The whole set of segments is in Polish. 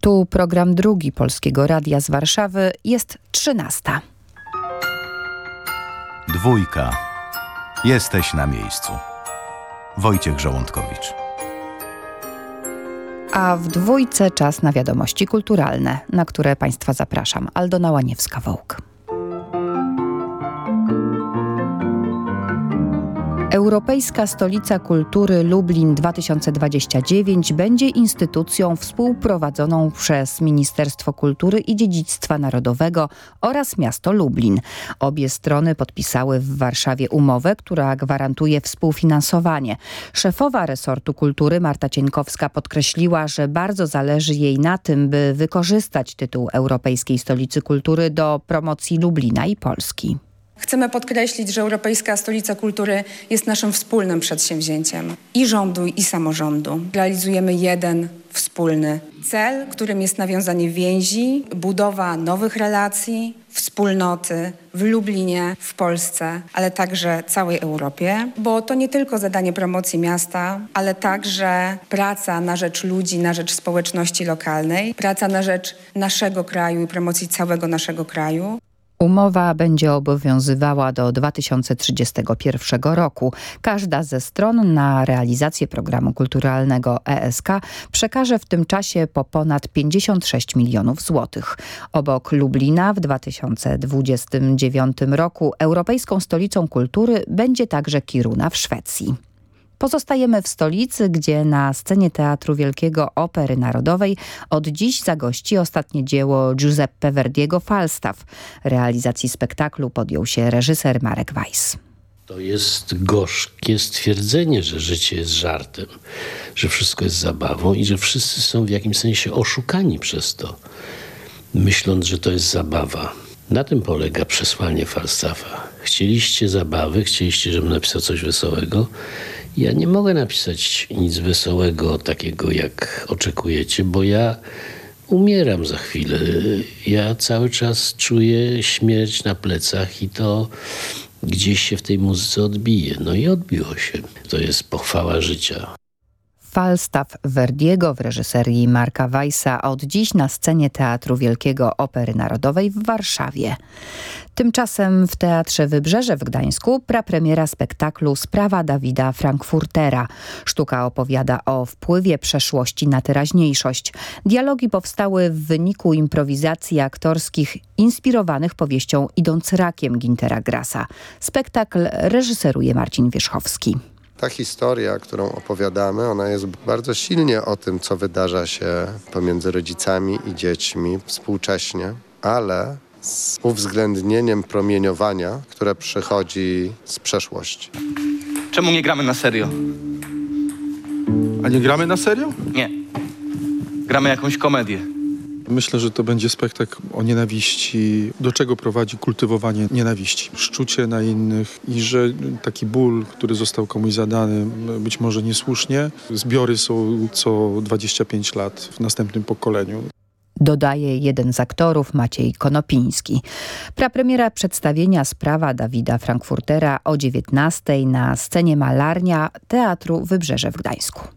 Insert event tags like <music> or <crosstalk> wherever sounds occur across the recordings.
Tu program drugi Polskiego Radia z Warszawy jest 13. Dwójka. Jesteś na miejscu. Wojciech Żołądkowicz. A w dwójce czas na wiadomości kulturalne, na które Państwa zapraszam. Aldona Łaniewska-Wołk. Europejska Stolica Kultury Lublin 2029 będzie instytucją współprowadzoną przez Ministerstwo Kultury i Dziedzictwa Narodowego oraz miasto Lublin. Obie strony podpisały w Warszawie umowę, która gwarantuje współfinansowanie. Szefowa resortu kultury Marta Cieńkowska podkreśliła, że bardzo zależy jej na tym, by wykorzystać tytuł Europejskiej Stolicy Kultury do promocji Lublina i Polski. Chcemy podkreślić, że Europejska Stolica Kultury jest naszym wspólnym przedsięwzięciem i rządu, i samorządu. Realizujemy jeden wspólny cel, którym jest nawiązanie więzi, budowa nowych relacji, wspólnoty w Lublinie, w Polsce, ale także całej Europie, bo to nie tylko zadanie promocji miasta, ale także praca na rzecz ludzi, na rzecz społeczności lokalnej, praca na rzecz naszego kraju i promocji całego naszego kraju. Umowa będzie obowiązywała do 2031 roku. Każda ze stron na realizację programu kulturalnego ESK przekaże w tym czasie po ponad 56 milionów złotych. Obok Lublina w 2029 roku Europejską Stolicą Kultury będzie także Kiruna w Szwecji. Pozostajemy w stolicy, gdzie na scenie Teatru Wielkiego Opery Narodowej od dziś zagości ostatnie dzieło Giuseppe Verdiego Falstaff. Realizacji spektaklu podjął się reżyser Marek Weiss. To jest gorzkie stwierdzenie, że życie jest żartem, że wszystko jest zabawą i że wszyscy są w jakimś sensie oszukani przez to, myśląc, że to jest zabawa. Na tym polega przesłanie Falstaffa. Chcieliście zabawy, chcieliście, żebym napisał coś wesołego. Ja nie mogę napisać nic wesołego, takiego jak oczekujecie, bo ja umieram za chwilę. Ja cały czas czuję śmierć na plecach i to gdzieś się w tej muzyce odbije. No i odbiło się. To jest pochwała życia. Falstaff Verdiego w reżyserii Marka Weissa od dziś na scenie Teatru Wielkiego Opery Narodowej w Warszawie. Tymczasem w Teatrze Wybrzeże w Gdańsku prapremiera spektaklu Sprawa Dawida Frankfurtera. Sztuka opowiada o wpływie przeszłości na teraźniejszość. Dialogi powstały w wyniku improwizacji aktorskich inspirowanych powieścią Idąc rakiem Gintera Grasa. Spektakl reżyseruje Marcin Wierzchowski. Ta historia, którą opowiadamy, ona jest bardzo silnie o tym, co wydarza się pomiędzy rodzicami i dziećmi współcześnie, ale z uwzględnieniem promieniowania, które przychodzi z przeszłości. Czemu nie gramy na serio? A nie gramy na serio? Nie. Gramy jakąś komedię. Myślę, że to będzie spektakl o nienawiści, do czego prowadzi kultywowanie nienawiści, szczucie na innych i że taki ból, który został komuś zadany, być może niesłusznie, zbiory są co 25 lat w następnym pokoleniu dodaje jeden z aktorów Maciej Konopiński. Prapremiera przedstawienia Sprawa Dawida Frankfurtera o 19 na scenie Malarnia Teatru Wybrzeże w Gdańsku.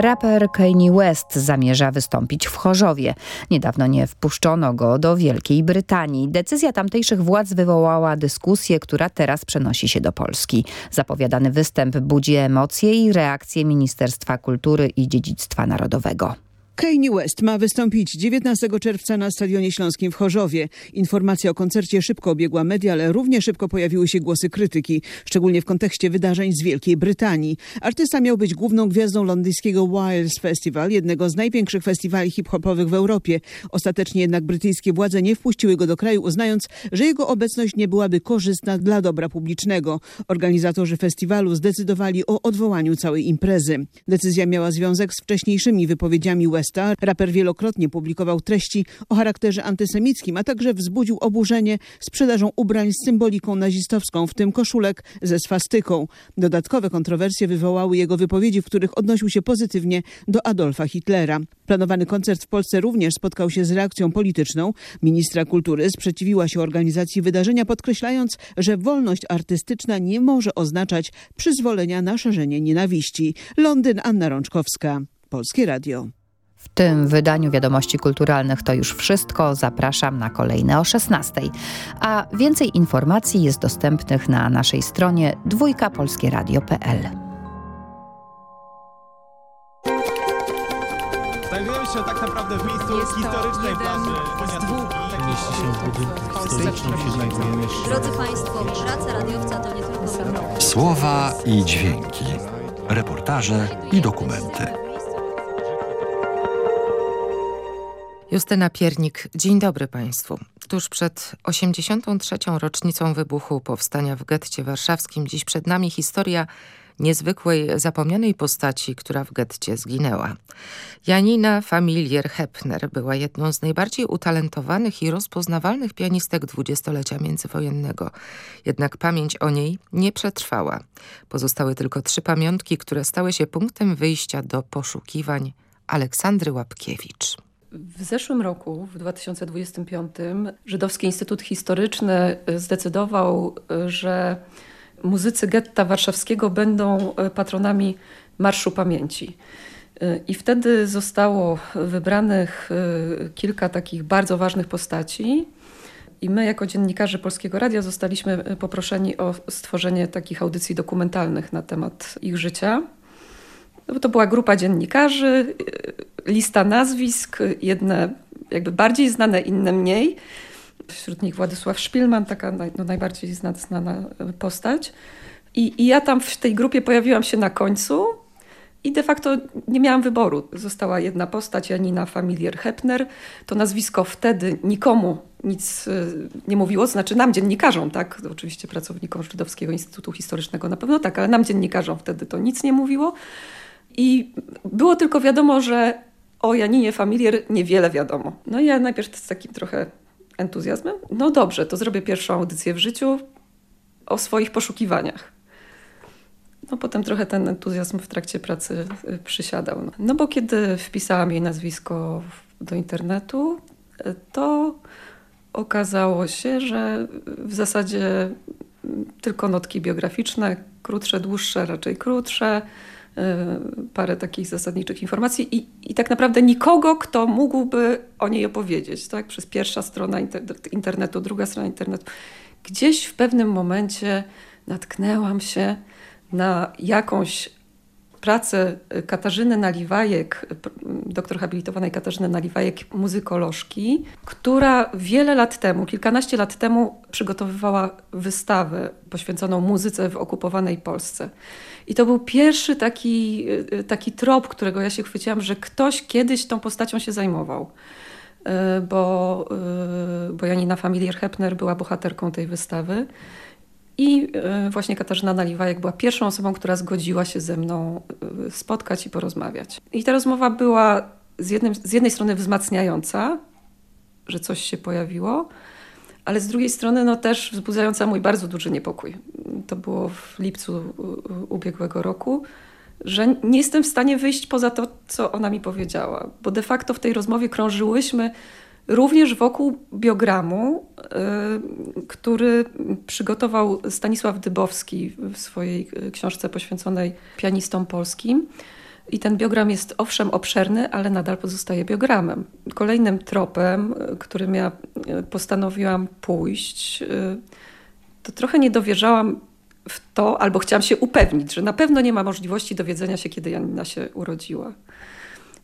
Raper Kanye West zamierza wystąpić w Chorzowie. Niedawno nie wpuszczono go do Wielkiej Brytanii. Decyzja tamtejszych władz wywołała dyskusję, która teraz przenosi się do Polski. Zapowiadany występ budzi emocje i reakcje Ministerstwa Kultury i Dziedzictwa Narodowego. Kanye West ma wystąpić 19 czerwca na Stadionie Śląskim w Chorzowie. Informacja o koncercie szybko obiegła media, ale równie szybko pojawiły się głosy krytyki, szczególnie w kontekście wydarzeń z Wielkiej Brytanii. Artysta miał być główną gwiazdą londyńskiego Wilds Festival, jednego z największych festiwali hip-hopowych w Europie. Ostatecznie jednak brytyjskie władze nie wpuściły go do kraju, uznając, że jego obecność nie byłaby korzystna dla dobra publicznego. Organizatorzy festiwalu zdecydowali o odwołaniu całej imprezy. Decyzja miała związek z wcześniejszymi wypowiedziami West miasta. Raper wielokrotnie publikował treści o charakterze antysemickim, a także wzbudził oburzenie sprzedażą ubrań z symboliką nazistowską, w tym koszulek ze swastyką. Dodatkowe kontrowersje wywołały jego wypowiedzi, w których odnosił się pozytywnie do Adolfa Hitlera. Planowany koncert w Polsce również spotkał się z reakcją polityczną. Ministra kultury sprzeciwiła się organizacji wydarzenia, podkreślając, że wolność artystyczna nie może oznaczać przyzwolenia na szerzenie nienawiści. Londyn, Anna Rączkowska, Polskie Radio. W tym wydaniu Wiadomości Kulturalnych to już wszystko. Zapraszam na kolejne o 16. A więcej informacji jest dostępnych na naszej stronie dwójkapolskieradio.pl. Znajdujemy się tak naprawdę w miejscu historycznej plaży Mieści się w budynku historycznym, się znajdujemy jeszcze. Drodzy Państwo, praca radiowca to nie tylko... Słowa i dźwięki, reportaże i dokumenty. Justyna Piernik, dzień dobry Państwu. Tuż przed 83. rocznicą wybuchu powstania w getcie warszawskim, dziś przed nami historia niezwykłej, zapomnianej postaci, która w getcie zginęła. Janina Familier-Hepner była jedną z najbardziej utalentowanych i rozpoznawalnych pianistek dwudziestolecia międzywojennego. Jednak pamięć o niej nie przetrwała. Pozostały tylko trzy pamiątki, które stały się punktem wyjścia do poszukiwań Aleksandry Łapkiewicz. W zeszłym roku, w 2025, Żydowski Instytut Historyczny zdecydował, że muzycy getta warszawskiego będą patronami Marszu Pamięci. I wtedy zostało wybranych kilka takich bardzo ważnych postaci. I my, jako dziennikarze Polskiego Radia, zostaliśmy poproszeni o stworzenie takich audycji dokumentalnych na temat ich życia. No to była grupa dziennikarzy, lista nazwisk, jedne jakby bardziej znane, inne mniej. Wśród nich Władysław Szpilman, taka no najbardziej znana postać. I, I ja tam w tej grupie pojawiłam się na końcu i de facto nie miałam wyboru. Została jedna postać, Janina Familier-Hepner. To nazwisko wtedy nikomu nic nie mówiło, znaczy nam dziennikarzom, tak, oczywiście pracownikom Żydowskiego Instytutu Historycznego na pewno tak, ale nam dziennikarzom wtedy to nic nie mówiło. I było tylko wiadomo, że o Janinie Familier niewiele wiadomo. No i ja najpierw z takim trochę entuzjazmem, no dobrze, to zrobię pierwszą audycję w życiu o swoich poszukiwaniach. No potem trochę ten entuzjazm w trakcie pracy przysiadał. No bo kiedy wpisałam jej nazwisko do internetu, to okazało się, że w zasadzie tylko notki biograficzne, krótsze, dłuższe, raczej krótsze, parę takich zasadniczych informacji i, i tak naprawdę nikogo, kto mógłby o niej opowiedzieć. Tak? Przez pierwsza strona internetu, druga strona internetu. Gdzieś w pewnym momencie natknęłam się na jakąś pracę Katarzyny Naliwajek, doktor habilitowanej Katarzyny Naliwajek, muzykolożki, która wiele lat temu, kilkanaście lat temu przygotowywała wystawę poświęconą muzyce w okupowanej Polsce. I to był pierwszy taki, taki trop, którego ja się chwyciłam, że ktoś kiedyś tą postacią się zajmował. Bo, bo Janina Familier-Hepner była bohaterką tej wystawy. I właśnie Katarzyna Naliwajek była pierwszą osobą, która zgodziła się ze mną spotkać i porozmawiać. I ta rozmowa była z, jednym, z jednej strony wzmacniająca, że coś się pojawiło, ale z drugiej strony no, też wzbudzająca mój bardzo duży niepokój. To było w lipcu ubiegłego roku, że nie jestem w stanie wyjść poza to, co ona mi powiedziała, bo de facto w tej rozmowie krążyłyśmy również wokół biogramu, y, który przygotował Stanisław Dybowski w swojej książce poświęconej pianistom polskim. I ten biogram jest owszem obszerny, ale nadal pozostaje biogramem. Kolejnym tropem, którym ja postanowiłam pójść, to trochę nie dowierzałam w to, albo chciałam się upewnić, że na pewno nie ma możliwości dowiedzenia się, kiedy Janina się urodziła.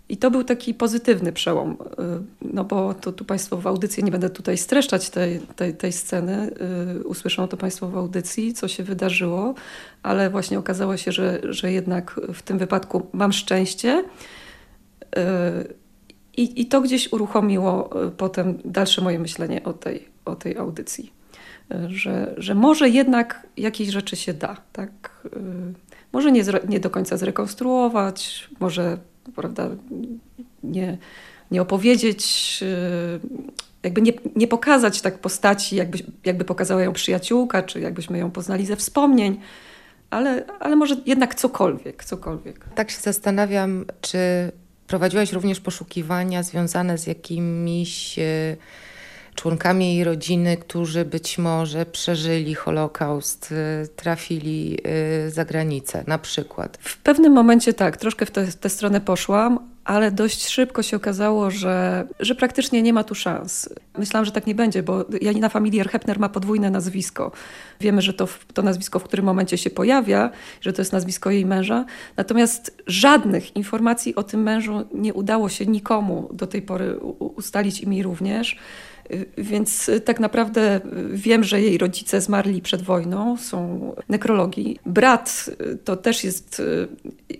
I to był taki pozytywny przełom, no bo to tu Państwo w audycji, nie będę tutaj streszczać tej, tej, tej sceny, yy, usłyszą to Państwo w audycji, co się wydarzyło, ale właśnie okazało się, że, że jednak w tym wypadku mam szczęście. Yy, i, I to gdzieś uruchomiło potem dalsze moje myślenie o tej, o tej audycji. Że, że może jednak jakieś rzeczy się da, tak? Może nie, nie do końca zrekonstruować, może prawda, nie, nie opowiedzieć, jakby nie, nie pokazać tak postaci, jakby, jakby pokazała ją przyjaciółka, czy jakbyśmy ją poznali ze wspomnień, ale, ale może jednak cokolwiek, cokolwiek. Tak się zastanawiam, czy prowadziłaś również poszukiwania związane z jakimiś członkami jej rodziny, którzy być może przeżyli Holokaust, y, trafili y, za granicę na przykład. W pewnym momencie tak, troszkę w tę stronę poszłam, ale dość szybko się okazało, że, że praktycznie nie ma tu szans. Myślałam, że tak nie będzie, bo Janina Familier Hepner ma podwójne nazwisko. Wiemy, że to, to nazwisko w którym momencie się pojawia, że to jest nazwisko jej męża. Natomiast żadnych informacji o tym mężu nie udało się nikomu do tej pory ustalić i mi również. Więc tak naprawdę wiem, że jej rodzice zmarli przed wojną, są nekrologii. Brat to też jest,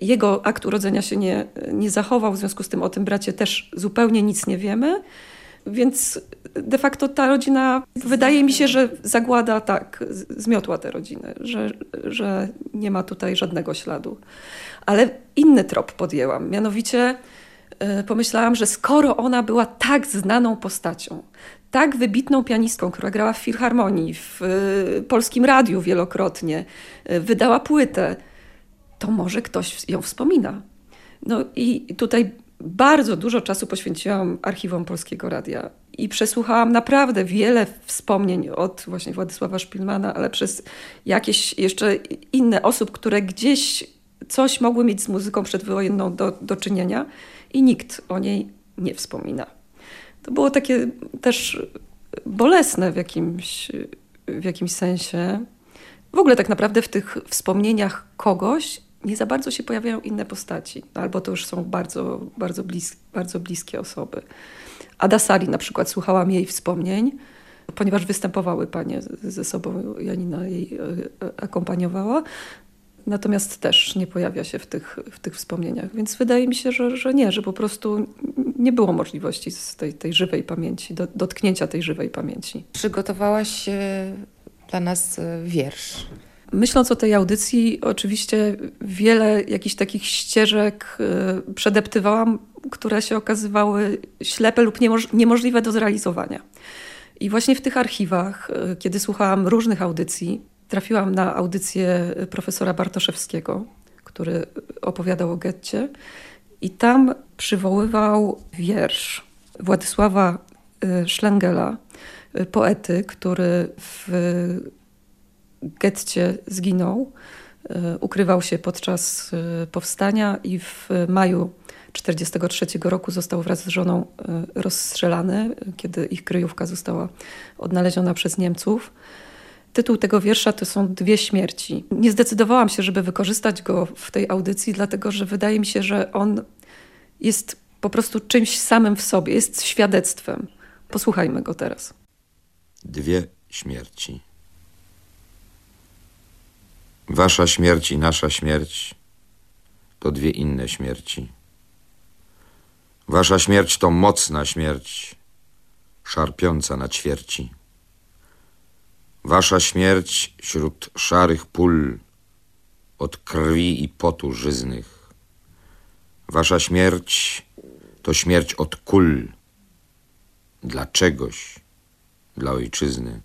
jego akt urodzenia się nie, nie zachował, w związku z tym o tym bracie też zupełnie nic nie wiemy. Więc de facto ta rodzina, wydaje mi się, że zagłada tak, zmiotła tę rodzinę, że, że nie ma tutaj żadnego śladu. Ale inny trop podjęłam, mianowicie pomyślałam, że skoro ona była tak znaną postacią, tak wybitną pianistką, która grała w filharmonii, w e, polskim radiu wielokrotnie, e, wydała płytę, to może ktoś ją wspomina. No i tutaj bardzo dużo czasu poświęciłam archiwom Polskiego Radia i przesłuchałam naprawdę wiele wspomnień od właśnie Władysława Szpilmana, ale przez jakieś jeszcze inne osób, które gdzieś coś mogły mieć z muzyką przedwojenną do, do czynienia i nikt o niej nie wspomina. To było takie też bolesne w jakimś, w jakimś sensie. W ogóle tak naprawdę w tych wspomnieniach kogoś nie za bardzo się pojawiają inne postaci, albo to już są bardzo, bardzo, blis bardzo bliskie osoby. Ada Sari na przykład słuchałam jej wspomnień, ponieważ występowały panie ze sobą, Janina jej e, e, akompaniowała, natomiast też nie pojawia się w tych, w tych wspomnieniach. Więc wydaje mi się, że, że nie, że po prostu nie było możliwości z tej, tej żywej pamięci, do, dotknięcia tej żywej pamięci. Przygotowałaś dla nas e, wiersz. Myśląc o tej audycji, oczywiście wiele jakichś takich ścieżek e, przedeptywałam, które się okazywały ślepe lub niemożliwe do zrealizowania. I właśnie w tych archiwach, e, kiedy słuchałam różnych audycji, trafiłam na audycję profesora Bartoszewskiego, który opowiadał o getcie i tam przywoływał wiersz Władysława y, Szlengela, y, poety, który w getcie zginął. Y, ukrywał się podczas powstania i w maju 1943 roku został wraz z żoną rozstrzelany, kiedy ich kryjówka została odnaleziona przez Niemców. Tytuł tego wiersza to są Dwie śmierci. Nie zdecydowałam się, żeby wykorzystać go w tej audycji, dlatego że wydaje mi się, że on jest po prostu czymś samym w sobie, jest świadectwem. Posłuchajmy go teraz. Dwie śmierci. Wasza śmierć i nasza śmierć to dwie inne śmierci. Wasza śmierć to mocna śmierć, szarpiąca na ćwierci. Wasza śmierć wśród szarych pól, od krwi i potu żyznych. Wasza śmierć to śmierć od kul, dla czegoś, dla ojczyzny.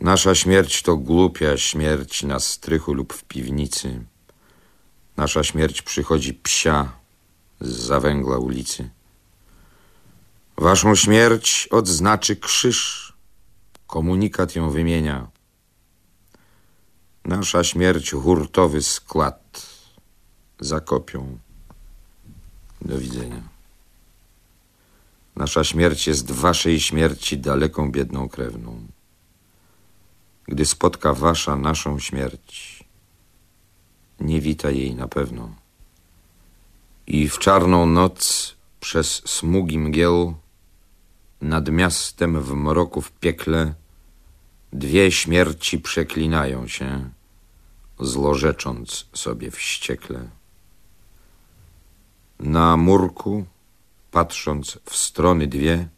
Nasza śmierć to głupia śmierć na strychu lub w piwnicy. Nasza śmierć przychodzi psia z zawęgla ulicy. Waszą śmierć odznaczy krzyż, Komunikat ją wymienia. Nasza śmierć hurtowy skład zakopią. Do widzenia. Nasza śmierć jest waszej śmierci daleką biedną krewną. Gdy spotka wasza naszą śmierć, nie wita jej na pewno. I w czarną noc przez smugi mgieł nad miastem w mroku w piekle Dwie śmierci przeklinają się, zlorzecząc sobie wściekle. Na murku, patrząc w strony dwie,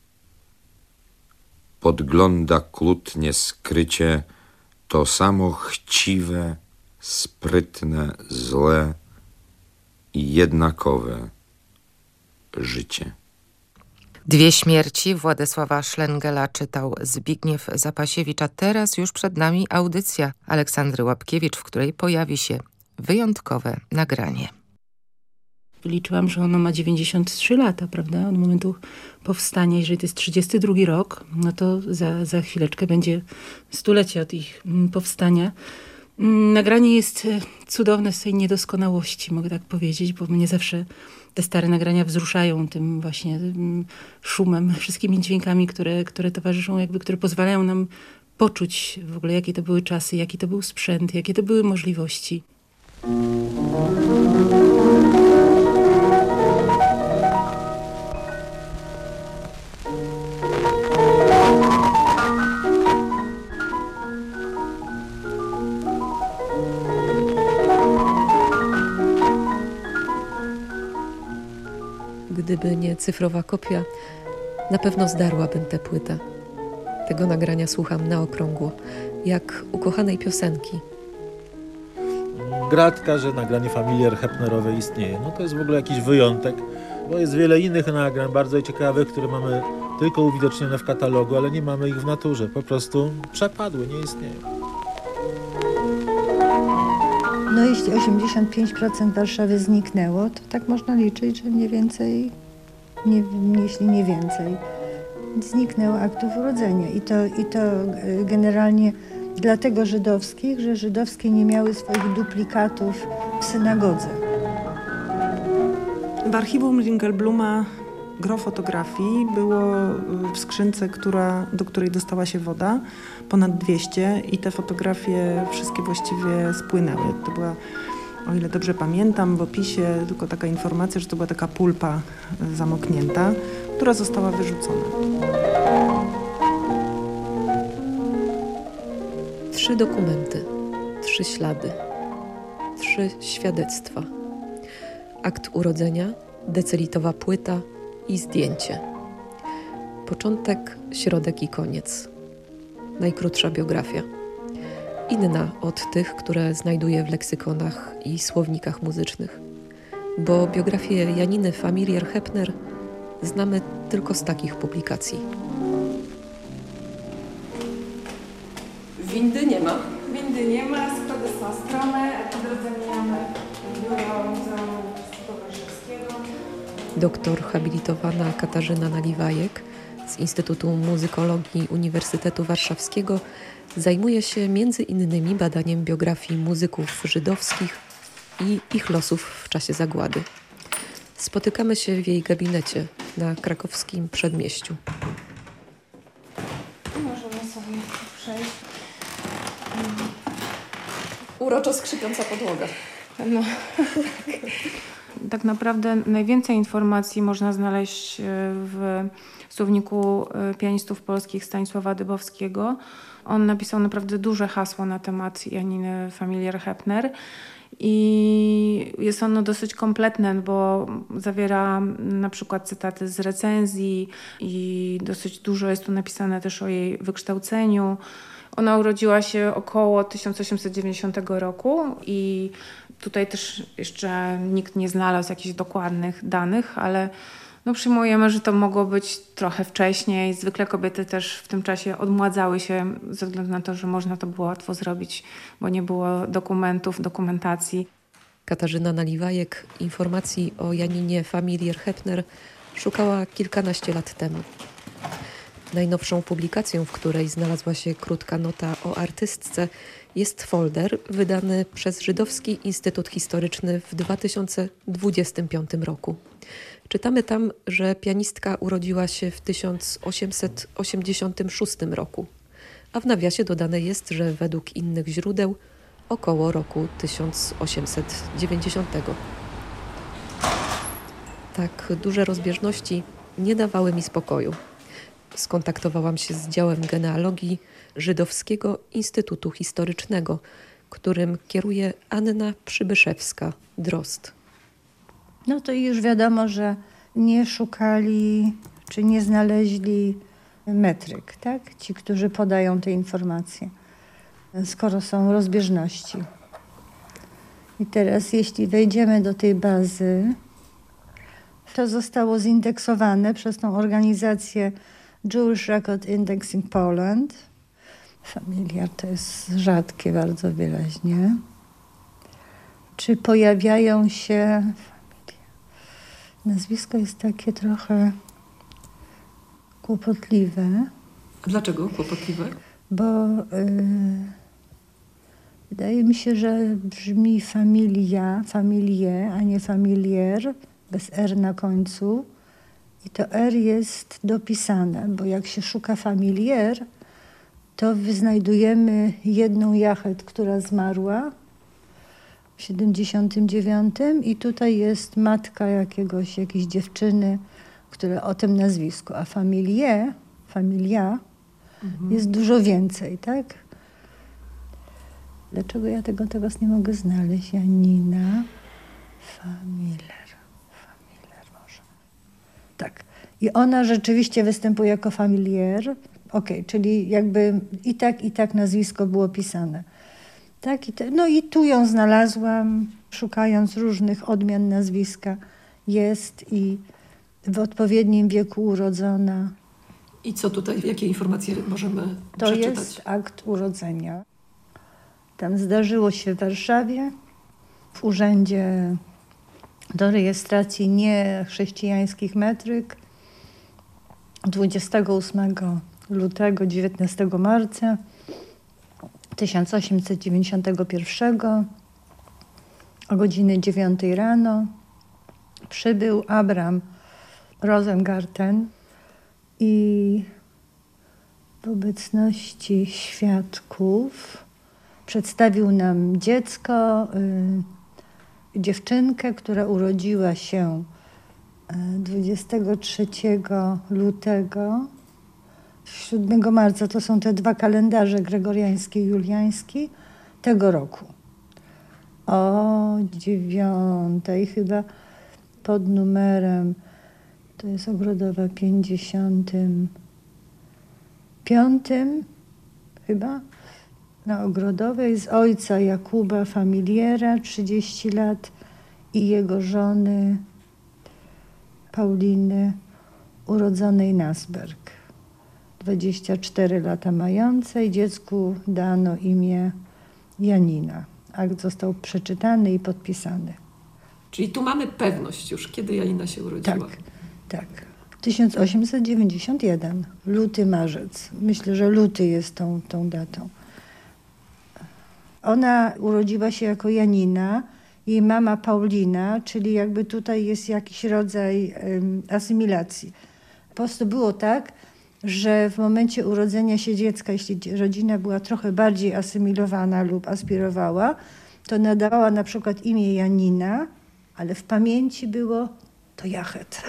podgląda klutnie skrycie to samo chciwe, sprytne, złe i jednakowe życie. Dwie śmierci Władysława Szlengela czytał Zbigniew Zapasiewicz, a teraz już przed nami audycja Aleksandry Łapkiewicz, w której pojawi się wyjątkowe nagranie. Liczyłam, że ono ma 93 lata, prawda, od momentu powstania. Jeżeli to jest 32 rok, no to za, za chwileczkę będzie stulecie od ich mm, powstania. Mm, nagranie jest e, cudowne z tej niedoskonałości, mogę tak powiedzieć, bo mnie zawsze te stare nagrania wzruszają tym właśnie szumem, <laughs> wszystkimi dźwiękami, które, które towarzyszą, jakby, które pozwalają nam poczuć w ogóle, jakie to były czasy, jaki to był sprzęt, jakie to były możliwości. Cyfrowa kopia, na pewno zdarłabym tę płytę. Tego nagrania słucham na okrągło, jak ukochanej piosenki. Gratka, że nagranie familiar Hepnerowe istnieje. No to jest w ogóle jakiś wyjątek, bo jest wiele innych nagrań bardzo ciekawych, które mamy tylko uwidocznione w katalogu, ale nie mamy ich w naturze. Po prostu przepadły, nie istnieją. No jeśli 85% Warszawy zniknęło, to tak można liczyć, że mniej więcej, nie, jeśli nie więcej, zniknęło aktów urodzenia. I to, I to generalnie dlatego żydowskich, że żydowskie nie miały swoich duplikatów w synagodze. W archiwum Ringelbluma gro fotografii było w skrzynce, która, do której dostała się woda, ponad 200 i te fotografie wszystkie właściwie spłynęły. To była, o ile dobrze pamiętam, w opisie tylko taka informacja, że to była taka pulpa zamoknięta, która została wyrzucona. Trzy dokumenty, trzy ślady, trzy świadectwa. Akt urodzenia, decelitowa płyta i zdjęcie. Początek, środek i koniec. Najkrótsza biografia. Inna od tych, które znajduję w leksykonach i słownikach muzycznych. Bo biografię Janiny Familiar-Hepner znamy tylko z takich publikacji. Windy nie ma. Windy nie ma, schody są strome, a po drodze mijamy biuro Muzeum. Doktor habilitowana Katarzyna Naliwajek z Instytutu Muzykologii Uniwersytetu Warszawskiego zajmuje się między innymi badaniem biografii muzyków żydowskich i ich losów w czasie zagłady. Spotykamy się w jej gabinecie na krakowskim przedmieściu. Możemy sobie przejść. Uroczo skrzypiąca podłoga. No, tak <laughs> naprawdę najwięcej informacji można znaleźć w słowniku pianistów polskich Stanisława Dybowskiego. On napisał naprawdę duże hasło na temat Janiny Familiar-Hepner. I jest ono dosyć kompletne, bo zawiera na przykład cytaty z recenzji i dosyć dużo jest tu napisane też o jej wykształceniu. Ona urodziła się około 1890 roku i tutaj też jeszcze nikt nie znalazł jakichś dokładnych danych, ale no przyjmujemy, że to mogło być trochę wcześniej. Zwykle kobiety też w tym czasie odmładzały się ze względu na to, że można to było łatwo zrobić, bo nie było dokumentów, dokumentacji. Katarzyna Naliwajek informacji o Janinie Familier-Hepner szukała kilkanaście lat temu. Najnowszą publikacją, w której znalazła się krótka nota o artystce, jest folder wydany przez Żydowski Instytut Historyczny w 2025 roku. Czytamy tam, że pianistka urodziła się w 1886 roku, a w nawiasie dodane jest, że według innych źródeł około roku 1890. Tak duże rozbieżności nie dawały mi spokoju. Skontaktowałam się z działem genealogii Żydowskiego Instytutu Historycznego, którym kieruje Anna Przybyszewska-Drost. No to już wiadomo, że nie szukali czy nie znaleźli metryk, tak? Ci, którzy podają te informacje, skoro są rozbieżności. I teraz, jeśli wejdziemy do tej bazy, To zostało zindeksowane przez tą organizację Jewish Record Indexing Poland. Familiar to jest rzadkie bardzo wyraźnie. Czy pojawiają się... Nazwisko jest takie trochę kłopotliwe. A dlaczego kłopotliwe? Bo y, wydaje mi się, że brzmi familia, familie, a nie familier, bez R na końcu. I to R jest dopisane, bo jak się szuka familier, to wyznajdujemy jedną jachet, która zmarła w 79 i tutaj jest matka jakiegoś, jakiejś dziewczyny, która o tym nazwisku, a familie, familia Mhm. jest dużo więcej, tak? Dlaczego ja tego teraz nie mogę znaleźć? Janina, Familler, Familler może. Tak. I ona rzeczywiście występuje jako familier. Okej, czyli jakby i tak, i tak nazwisko było pisane. Tak, i te, no i tu ją znalazłam, szukając różnych odmian nazwiska. Jest i w odpowiednim wieku urodzona. I co tutaj, jakie informacje możemy To przeczytać? jest akt urodzenia. Tam zdarzyło się w Warszawie, w urzędzie do rejestracji niechrześcijańskich metryk 28 lutego 19 marca 1891 o godzinie 9 rano przybył Abram Rosengarten i w obecności świadków przedstawił nam dziecko, y, dziewczynkę, która urodziła się 23 lutego. 7 marca to są te dwa kalendarze gregoriański i juliański tego roku. O dziewiątej chyba pod numerem to jest ogrodowa 55 chyba na ogrodowej z ojca Jakuba Familiera 30 lat i jego żony Pauliny urodzonej Nasberg 24 lata mającej dziecku dano imię Janina. Akt został przeczytany i podpisany. Czyli tu mamy pewność już, kiedy Janina się urodziła. Tak, tak. 1891, luty, marzec. Myślę, że luty jest tą, tą datą. Ona urodziła się jako Janina, jej mama Paulina, czyli jakby tutaj jest jakiś rodzaj asymilacji. Po prostu było tak, że w momencie urodzenia się dziecka, jeśli rodzina była trochę bardziej asymilowana lub aspirowała, to nadawała na przykład imię Janina, ale w pamięci było to Jachet.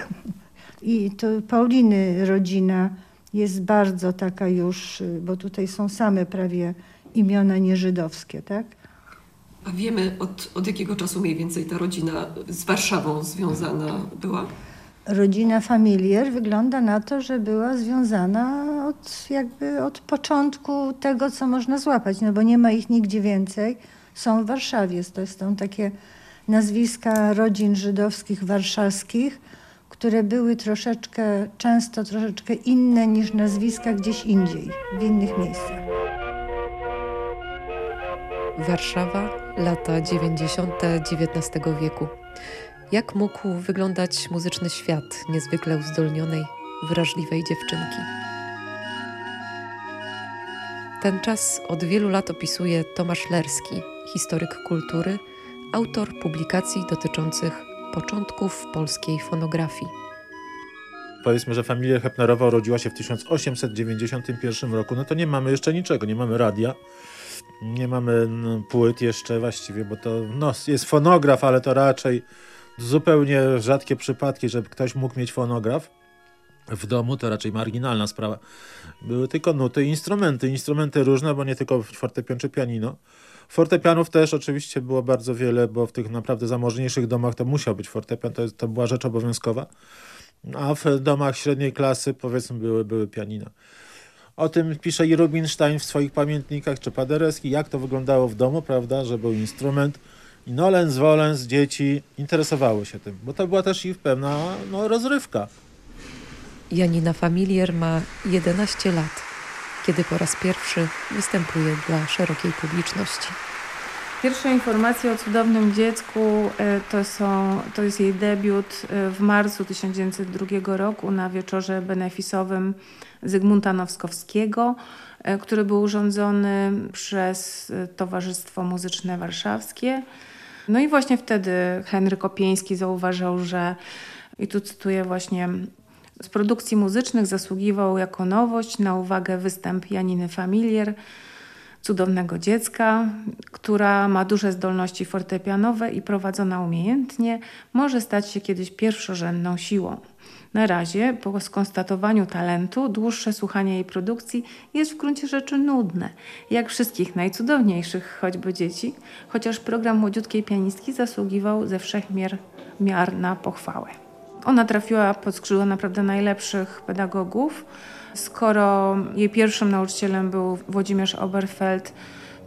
I to Pauliny rodzina jest bardzo taka już, bo tutaj są same prawie imiona nieżydowskie, tak? A wiemy od, od jakiego czasu mniej więcej ta rodzina z Warszawą związana była? Rodzina Familier wygląda na to, że była związana od, jakby od początku tego, co można złapać, no bo nie ma ich nigdzie więcej. Są w Warszawie, to są takie nazwiska rodzin żydowskich warszawskich, które były troszeczkę, często troszeczkę inne niż nazwiska gdzieś indziej, w innych miejscach. Warszawa, lata 90. XIX wieku. Jak mógł wyglądać muzyczny świat niezwykle uzdolnionej, wrażliwej dziewczynki? Ten czas od wielu lat opisuje Tomasz Lerski, historyk kultury, autor publikacji dotyczących początków polskiej fonografii. Powiedzmy, że familia Hepnerowa urodziła się w 1891 roku, no to nie mamy jeszcze niczego, nie mamy radia, nie mamy no, płyt jeszcze właściwie, bo to no, jest fonograf, ale to raczej zupełnie rzadkie przypadki, żeby ktoś mógł mieć fonograf w domu, to raczej marginalna sprawa. Były tylko nuty i instrumenty, instrumenty różne, bo nie tylko fortepian czy pianino. Fortepianów też oczywiście było bardzo wiele, bo w tych naprawdę zamożniejszych domach to musiał być fortepian, to, to była rzecz obowiązkowa. A w domach średniej klasy powiedzmy były, były pianina. O tym pisze i Rubinstein w swoich pamiętnikach, czy Paderewski, jak to wyglądało w domu, prawda, że był instrument I nolens volens dzieci interesowały się tym, bo to była też ich pewna no, rozrywka. Janina Familier ma 11 lat, kiedy po raz pierwszy występuje dla szerokiej publiczności. Pierwsze informacje o cudownym dziecku e, to, są, to jest jej debiut e, w marcu 1902 roku na wieczorze beneficowym Zygmunta Nowskowskiego, e, który był urządzony przez Towarzystwo Muzyczne Warszawskie. No i właśnie wtedy Henryk Opieński zauważył, że, i tu cytuję właśnie, z produkcji muzycznych zasługiwał jako nowość na uwagę występ Janiny Familier, cudownego dziecka, która ma duże zdolności fortepianowe i prowadzona umiejętnie może stać się kiedyś pierwszorzędną siłą. Na razie, po skonstatowaniu talentu, dłuższe słuchanie jej produkcji jest w gruncie rzeczy nudne, jak wszystkich najcudowniejszych choćby dzieci, chociaż program młodziutkiej pianistki zasługiwał ze wszech miar, miar na pochwałę. Ona trafiła pod skrzydła naprawdę najlepszych pedagogów. Skoro jej pierwszym nauczycielem był Włodzimierz Oberfeld,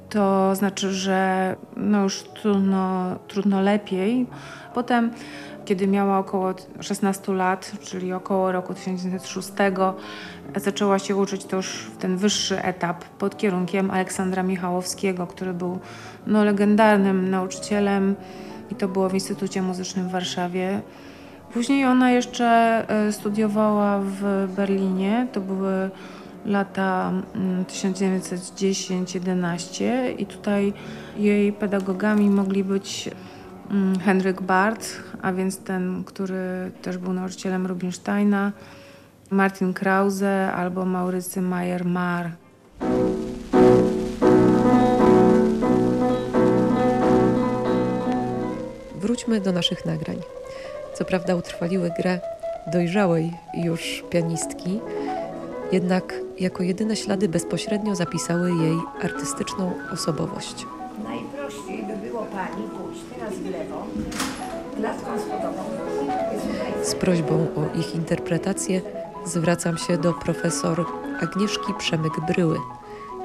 to znaczy, że no już trudno, trudno lepiej. Potem, kiedy miała około 16 lat, czyli około roku 1906, zaczęła się uczyć to już w ten wyższy etap pod kierunkiem Aleksandra Michałowskiego, który był no, legendarnym nauczycielem i to było w Instytucie Muzycznym w Warszawie. Później ona jeszcze e, studiowała w Berlinie. To były lata 1910-11 mm, i tutaj jej pedagogami mogli być mm, Henryk Barth, a więc ten, który też był nauczycielem Rubinsteina, Martin Krause albo Maurycy Mayer-Mar. Wróćmy do naszych nagrań co prawda utrwaliły grę dojrzałej już pianistki, jednak jako jedyne ślady bezpośrednio zapisały jej artystyczną osobowość. Najprościej by było pani pójść teraz w lewo, klatką schodową. Z prośbą o ich interpretację zwracam się do profesor Agnieszki Przemyk-Bryły,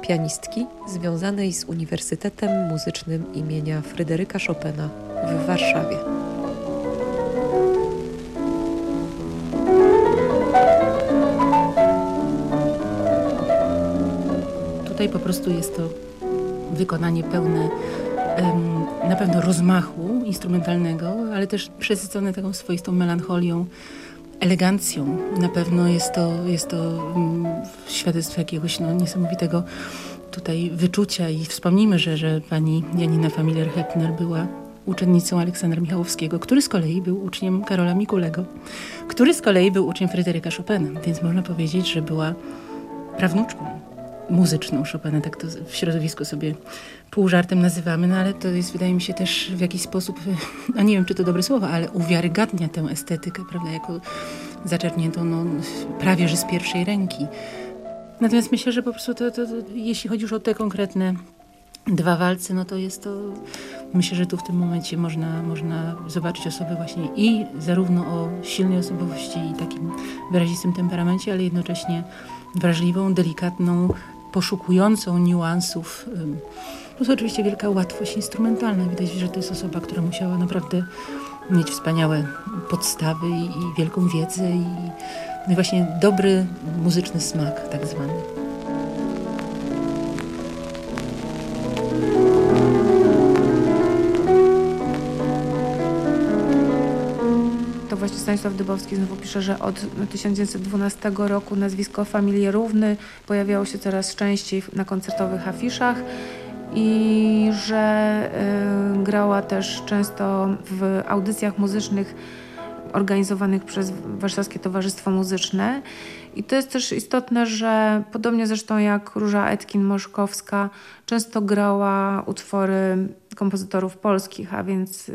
pianistki związanej z Uniwersytetem Muzycznym imienia Fryderyka Chopina w Warszawie. Tutaj po prostu jest to wykonanie pełne na pewno rozmachu instrumentalnego, ale też przesycone taką swoistą melancholią, elegancją. Na pewno jest to, jest to mm, świadectwo jakiegoś no, niesamowitego tutaj wyczucia i wspomnijmy, że, że pani Janina Familier-Hepner była uczennicą Aleksandra Michałowskiego, który z kolei był uczniem Karola Mikulego, który z kolei był uczniem Fryderyka Chopina, więc można powiedzieć, że była prawnuczką muzyczną Chopina, tak to w środowisku sobie pół żartem nazywamy, no ale to jest, wydaje mi się, też w jakiś sposób, a <laughs> nie wiem, czy to dobre słowo, ale uwiarygadnia tę estetykę, prawda, jako zaczerpniętą no, prawie, że z pierwszej ręki. Natomiast myślę, że po prostu to, to, to, jeśli chodzi już o te konkretne dwa walce, no to jest to, myślę, że tu w tym momencie można, można zobaczyć osobę właśnie i zarówno o silnej osobowości i takim wyrazistym temperamencie, ale jednocześnie wrażliwą, delikatną, poszukującą niuansów. To jest oczywiście wielka łatwość instrumentalna. Widać, że to jest osoba, która musiała naprawdę mieć wspaniałe podstawy i, wielką wiedzę i, no i właśnie dobry muzyczny smak tak zwany. Stanisław Dybowski znowu pisze, że od 1912 roku nazwisko Familie Równy pojawiało się coraz częściej na koncertowych afiszach i że y, grała też często w audycjach muzycznych organizowanych przez Warszawskie Towarzystwo Muzyczne. I to jest też istotne, że podobnie zresztą jak Róża Etkin-Moszkowska często grała utwory kompozytorów polskich, a więc y,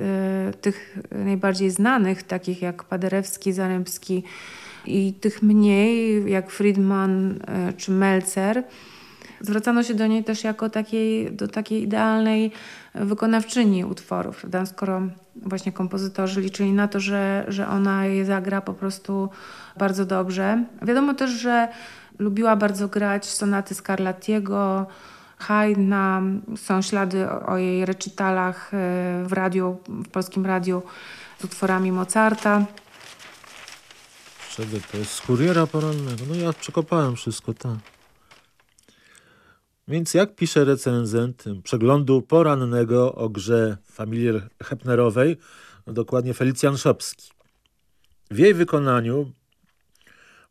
tych najbardziej znanych, takich jak Paderewski, Zarębski i tych mniej, jak Friedman y, czy Melzer. Zwracano się do niej też jako takiej, do takiej idealnej wykonawczyni utworów, prawda? skoro właśnie kompozytorzy liczyli na to, że, że ona je zagra po prostu bardzo dobrze. Wiadomo też, że lubiła bardzo grać sonaty Scarlattiego, Haydna, są ślady o, jej recitalach e, w radiu, w polskim radiu z utworami Mozarta. Czego to jest? Z kuriera porannego. No ja przekopałem wszystko, tak. Więc jak pisze recenzent przeglądu porannego o grze Familier Hepnerowej, no dokładnie Felicjan Szopski. W jej wykonaniu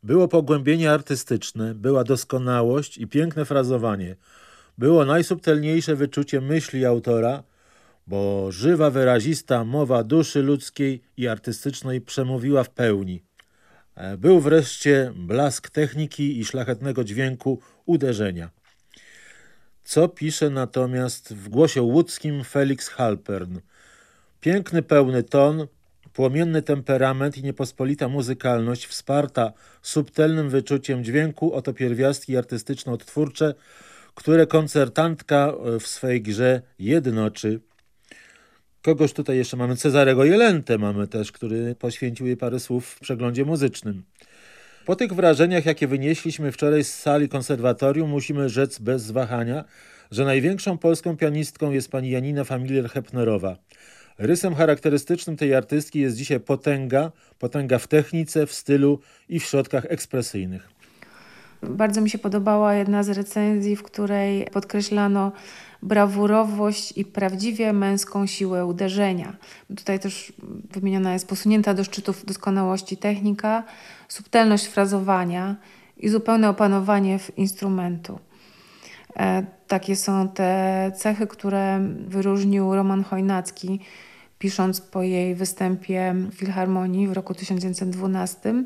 było pogłębienie artystyczne, była doskonałość i piękne frazowanie. Było najsubtelniejsze wyczucie myśli autora, bo żywa, wyrazista mowa duszy ludzkiej i artystycznej przemówiła w pełni. E, Był wreszcie blask techniki i szlachetnego dźwięku uderzenia. Co pisze natomiast w głosie łódzkim Felix Halpern. Piękny, pełny ton, płomienny temperament i niepospolita muzykalność wsparta subtelnym wyczuciem dźwięku oto pierwiastki artystyczno-odtwórcze, które koncertantka e, w swej grze jednoczy. Kogoś tutaj jeszcze mamy, Cezarego Jelentę mamy też, który poświęcił jej parę słów w przeglądzie muzycznym. Po tych wrażeniach, jakie wynieśliśmy wczoraj z sali konserwatorium, musimy rzec bez wahania, że największą polską pianistką jest pani Janina Familier-Hepnerowa. Rysem charakterystycznym tej artystki jest dzisiaj potęga, potęga w technice, w stylu i w środkach ekspresyjnych. Bardzo mi się podobała jedna z recenzji, w której podkreślano brawurowość i prawdziwie męską siłę uderzenia. Tutaj też wymieniona jest posunięta do szczytów doskonałości technika, subtelność frazowania i zupełne opanowanie instrumentu. E, takie są te cechy, które wyróżnił Roman Chojnacki, pisząc po jej występie w Filharmonii w roku 1912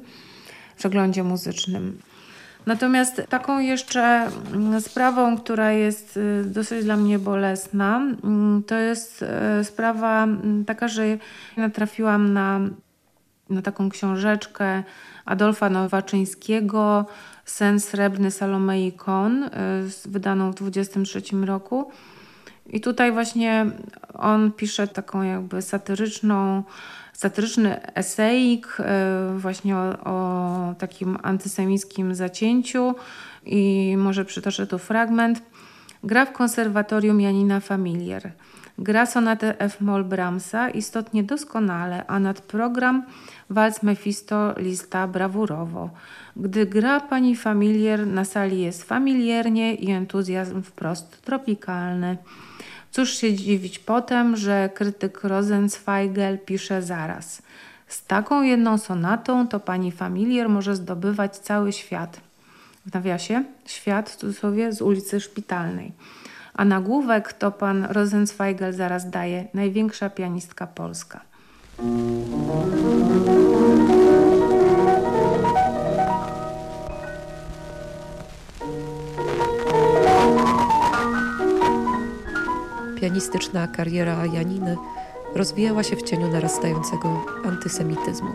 w przeglądzie muzycznym. Natomiast taką jeszcze mm, sprawą, która jest y, dosyć dla mnie bolesna, mm, to jest y, sprawa mm, taka, że natrafiłam na, na taką książeczkę Adolfa Nowaczyńskiego Sen srebrny Salomei Kon, y, wydaną w 23 roku. I tutaj właśnie on pisze taką jakby satyryczną satyryczny esejik właśnie o, o takim antysemickim zacięciu i może przytoczę tu fragment. Gra w konserwatorium Janina Familier. Gra sonatę F-moll Brahmsa istotnie doskonale, a nad program walc Mephisto lista brawurowo. Gdy gra pani Familier, na sali jest familiernie i entuzjazm wprost tropikalny. Cóż się dziwić potem, że krytyk Rosenzweigel pisze zaraz. Z taką jedną sonatą to pani Familier może zdobywać cały świat. W nawiasie świat w cudzysłowie z ulicy Szpitalnej. A nagłówek to pan Rosenzweigel zaraz daje największa pianistka polska. Pianistyczna kariera Janiny rozwijała się w cieniu narastającego antysemityzmu.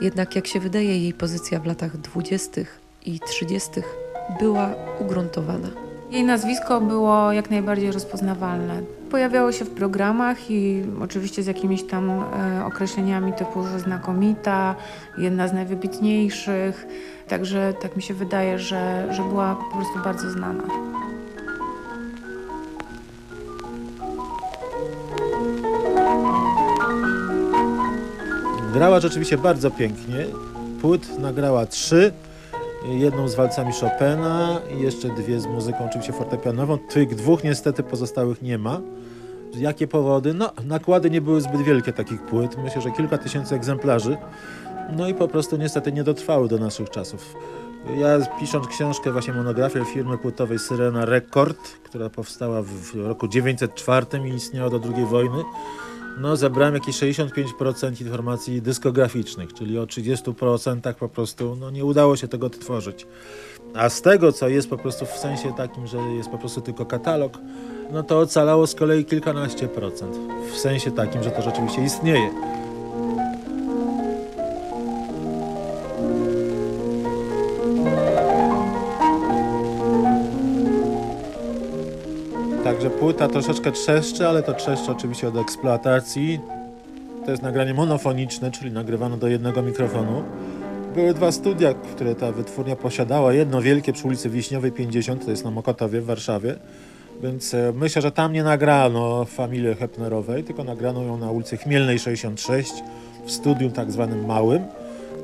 Jednak jak się wydaje, jej pozycja w latach dwudziestych i trzydziestych była ugruntowana. Jej nazwisko było jak najbardziej rozpoznawalne. Pojawiało się w programach i oczywiście z jakimiś tam e, określeniami typu, znakomita, jedna z najwybitniejszych. Także tak mi się wydaje, że, że była po prostu bardzo znana. Grała rzeczywiście bardzo pięknie. Płyt nagrała trzy. Jedną z walcami Chopina i jeszcze dwie z muzyką oczywiście fortepianową. Tych dwóch niestety pozostałych nie ma. Jakie powody? No, nakłady nie były zbyt wielkie takich płyt. Myślę, że kilka tysięcy egzemplarzy. No i po prostu niestety nie dotrwały do naszych czasów. Ja pisząc książkę, właśnie monografię firmy płytowej Syrena Record, która powstała w roku 904 i istniała do II wojny, no zebrałem jakieś 65% informacji dyskograficznych, czyli o 30% po prostu no, nie udało się tego odtworzyć. A z tego, co jest po prostu w sensie takim, że jest po prostu tylko katalog, no to ocalało z kolei kilkanaście procent. W sensie takim, że to rzeczywiście istnieje. Także płyta troszeczkę trzeszczy, ale to trzeszczy oczywiście od eksploatacji. To jest nagranie monofoniczne, czyli nagrywane do jednego mikrofonu. Były dwa studia, które ta wytwórnia posiadała. Jedno wielkie przy ulicy Wiśniowej 50, to jest na Mokotowie w Warszawie. Więc e, myślę, że tam nie nagrano familii Hepnerowej, tylko nagrano ją na ulicy Chmielnej 66 w studium tak zwanym małym,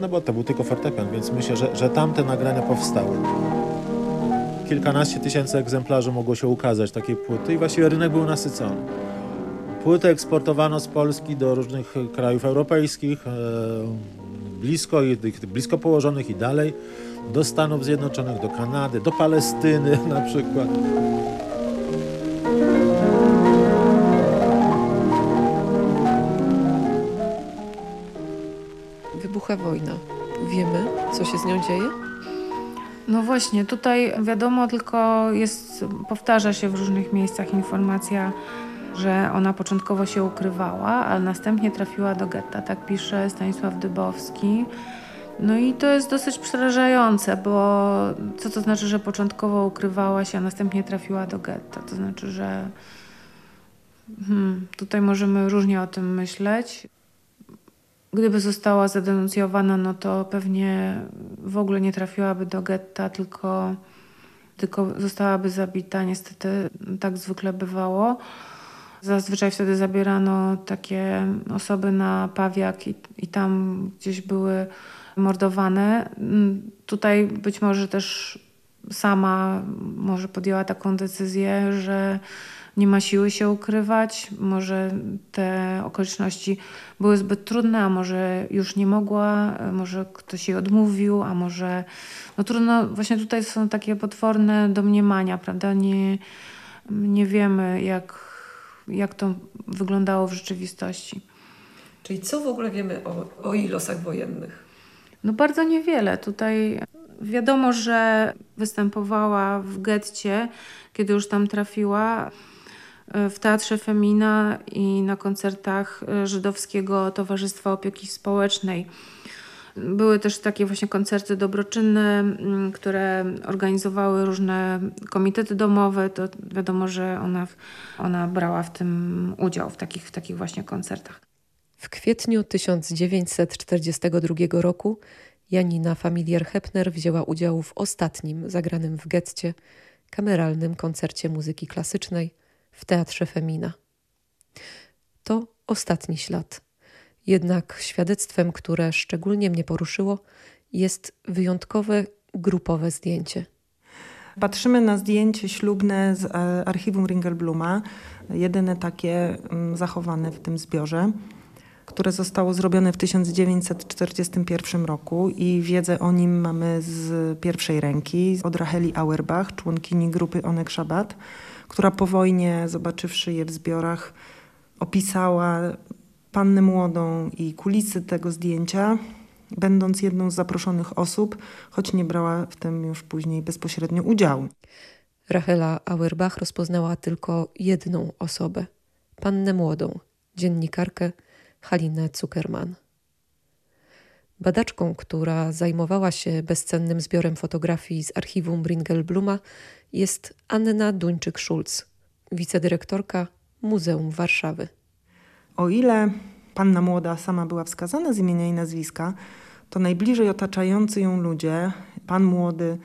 no bo to był tylko fortepian, więc myślę, że, że tam te nagrania powstały. Kilkanaście tysięcy egzemplarzy mogło się ukazać takiej płyty i właściwie rynek był nasycony. Płyty eksportowano z Polski do różnych krajów europejskich, e, blisko, i, blisko położonych i dalej, do Stanów Zjednoczonych, do Kanady, do Palestyny <laughs> na przykład. Wybucha wojna. Wiemy, co się z nią dzieje? No właśnie, tutaj wiadomo, tylko jest, powtarza się w różnych miejscach informacja, że ona początkowo się ukrywała, ale następnie trafiła do getta. Tak pisze Stanisław Dybowski. No i to jest dosyć przerażające, bo co to znaczy, że początkowo ukrywała się, a następnie trafiła do getta? To znaczy, że hmm, tutaj możemy różnie o tym myśleć. Gdyby została zadenuncjowana, no to pewnie w ogóle nie trafiłaby do getta, tylko, tylko zostałaby zabita. Niestety tak zwykle bywało. Zazwyczaj wtedy zabierano takie osoby na pawiak i, i tam gdzieś były mordowane. Tutaj być może też sama może podjęła taką decyzję, że nie ma siły się ukrywać, może te okoliczności były zbyt trudne, a może już nie mogła, może ktoś jej odmówił, a może no trudno, właśnie tutaj są takie potworne domniemania, prawda? Nie, nie wiemy jak, jak to wyglądało w rzeczywistości. Czyli co w ogóle wiemy o, o jej losach wojennych? No bardzo niewiele. Tutaj wiadomo, że występowała w getcie, kiedy już tam trafiła w Teatrze Femina i na koncertach Żydowskiego Towarzystwa Opieki Społecznej. Były też takie właśnie koncerty dobroczynne, które organizowały różne komitety domowe. To wiadomo, że ona, ona brała w tym udział, w takich, w takich właśnie koncertach. W kwietniu 1942 roku Janina Familiar Hepner wzięła udział w ostatnim, zagranym w getcie, kameralnym koncercie muzyki klasycznej w Teatrze Femina. To ostatni ślad. Jednak świadectwem, które szczególnie mnie poruszyło, jest wyjątkowe grupowe zdjęcie. Patrzymy na zdjęcie ślubne z archiwum Ringelbluma, jedyne takie zachowane w tym zbiorze które zostało zrobione w 1941 roku i wiedzę o nim mamy z pierwszej ręki od Racheli Auerbach, członkini grupy Onek Szabat, która po wojnie, zobaczywszy je w zbiorach, opisała pannę młodą i kulisy tego zdjęcia, będąc jedną z zaproszonych osób, choć nie brała w tym już później bezpośrednio udziału. Rachela Auerbach rozpoznała tylko jedną osobę, pannę młodą, dziennikarkę Halinę Zuckerman. Badaczką, która zajmowała się bezcennym zbiorem fotografii z archiwum Bringelbluma jest Anna Duńczyk-Szulc, wicedyrektorka Muzeum Warszawy. O ile panna młoda sama była wskazana z imienia i nazwiska, to najbliżej otaczający ją ludzie, pan młody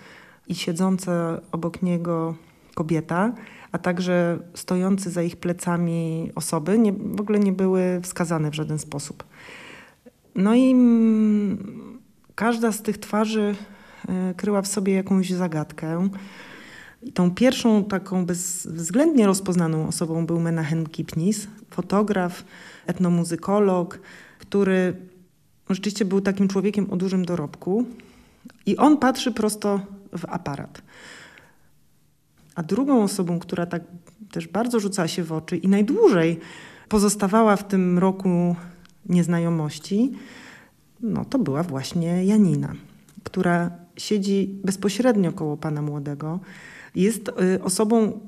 i siedząca obok niego kobieta, a także stojący za ich plecami osoby nie, w ogóle nie były wskazane w żaden sposób. No i mm, każda z tych twarzy y, kryła w sobie jakąś zagadkę. Tą pierwszą taką bezwzględnie rozpoznaną osobą był Menachem Kipnis, fotograf, etnomuzykolog, który rzeczywiście był takim człowiekiem o dużym dorobku i on patrzy prosto w aparat. A drugą osobą, która tak też bardzo rzucała się w oczy i najdłużej pozostawała w tym roku nieznajomości, no to była właśnie Janina, która siedzi bezpośrednio koło pana młodego. Jest y, osobą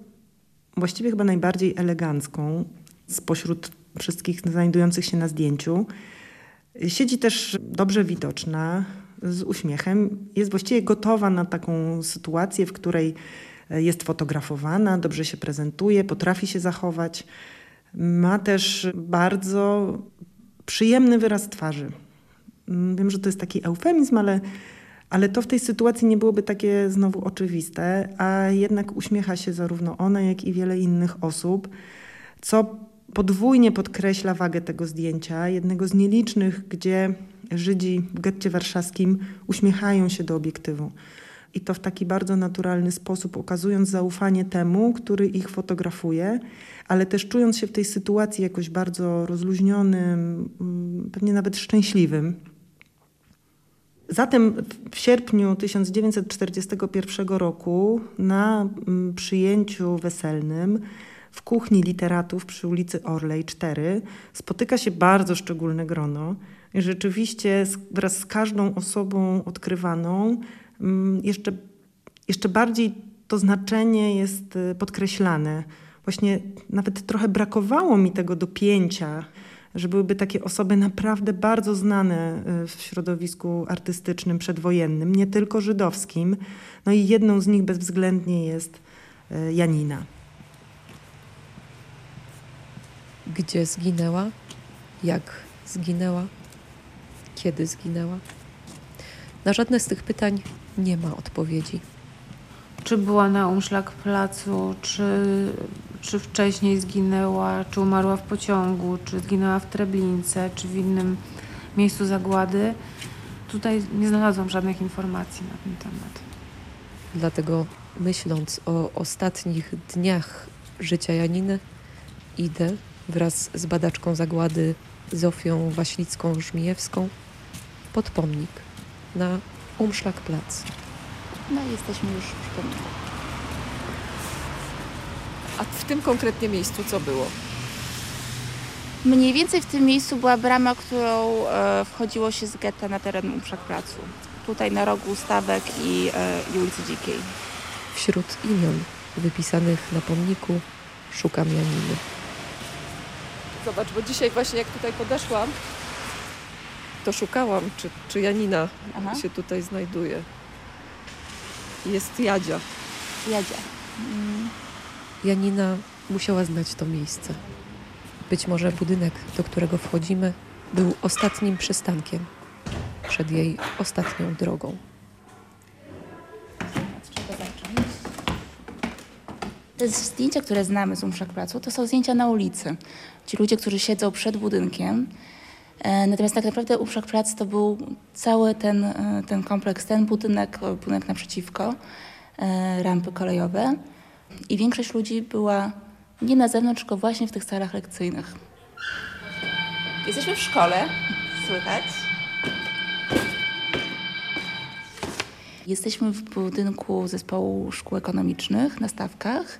właściwie chyba najbardziej elegancką spośród wszystkich znajdujących się na zdjęciu. Siedzi też dobrze widoczna, z uśmiechem. Jest właściwie gotowa na taką sytuację, w której jest fotografowana, dobrze się prezentuje, potrafi się zachować. Ma też bardzo przyjemny wyraz twarzy. Wiem, że to jest taki eufemizm, ale, Ale to w tej sytuacji nie byłoby takie znowu oczywiste, a jednak uśmiecha się zarówno ona, jak i wiele innych osób, co podwójnie podkreśla wagę tego zdjęcia, jednego z nielicznych, gdzie Żydzi w getcie warszawskim uśmiechają się do obiektywu. I to w taki bardzo naturalny sposób, okazując zaufanie temu, który ich fotografuje, ale też czując się w tej sytuacji jakoś bardzo rozluźnionym, mm, pewnie nawet szczęśliwym. Zatem w sierpniu 1941 roku na mm, przyjęciu weselnym w kuchni literatów przy ulicy Orlej 4 spotyka się bardzo szczególne grono. Rzeczywiście wraz z każdą osobą odkrywaną jeszcze, jeszcze bardziej to znaczenie jest y, podkreślane. Właśnie nawet trochę brakowało mi tego dopięcia, że byłyby takie osoby naprawdę bardzo znane y, w środowisku artystycznym przedwojennym, nie tylko żydowskim. No i jedną z nich bezwzględnie jest y, Janina. Gdzie zginęła? Jak zginęła? Kiedy zginęła? Na żadne z tych pytań nie ma odpowiedzi. Czy była na Umszlak Placu, czy, czy wcześniej zginęła, czy umarła w pociągu, czy zginęła w Treblince, czy w innym miejscu zagłady. Tutaj nie znalazłam żadnych informacji na ten temat. Dlatego myśląc o ostatnich dniach życia Janiny, idę wraz z badaczką zagłady Zofią Waślicką-Żmijewską pod pomnik na Umszlak-Plac. No jesteśmy już przy pomniku. A w tym konkretnie miejscu co było? Mniej więcej w tym miejscu była brama, którą e, wchodziło się z getta na teren Umszlak-Placu. Tutaj na rogu Stawek i, e, i ulicy Dzikiej. Wśród imion wypisanych na pomniku szukam Janiny. Zobacz, bo dzisiaj właśnie jak tutaj podeszłam, to szukałam, czy, czy Janina Aha. się tutaj znajduje. Jest Jadzia. Jadzia. Mm. Janina musiała znać to miejsce. Być może budynek, do którego wchodzimy, był ostatnim przystankiem przed jej ostatnią drogą. Te zdjęcia, które znamy z Umszak Placu, to są zdjęcia na ulicy. Ci ludzie, którzy siedzą przed budynkiem. E, Natomiast tak naprawdę Umszak Plac to był cały ten, e, ten kompleks, ten budynek, e, budynek naprzeciwko, rampy kolejowe. I większość ludzi była nie na zewnątrz, tylko właśnie w tych salach lekcyjnych. Jesteśmy w szkole, słychać. Jesteśmy w budynku zespołu szkół ekonomicznych na stawkach.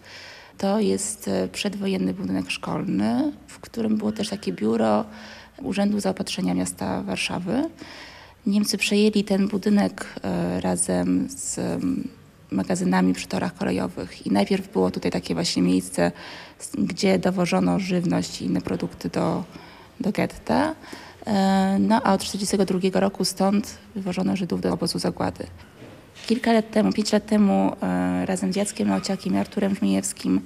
To jest przedwojenny budynek szkolny, w którym było też takie biuro Urzędu Zaopatrzenia Miasta Warszawy. Niemcy przejęli ten budynek e, razem z em, magazynami przy torach kolejowych i najpierw było tutaj takie właśnie miejsce, gdzie dowożono żywność i inne produkty do, do getta. E, No a od 1942 roku stąd wywożono Żydów do obozu zagłady. Kilka lat temu, pięć lat temu e, razem z Jackiem Lauciakiem i Arturem Żmijewskim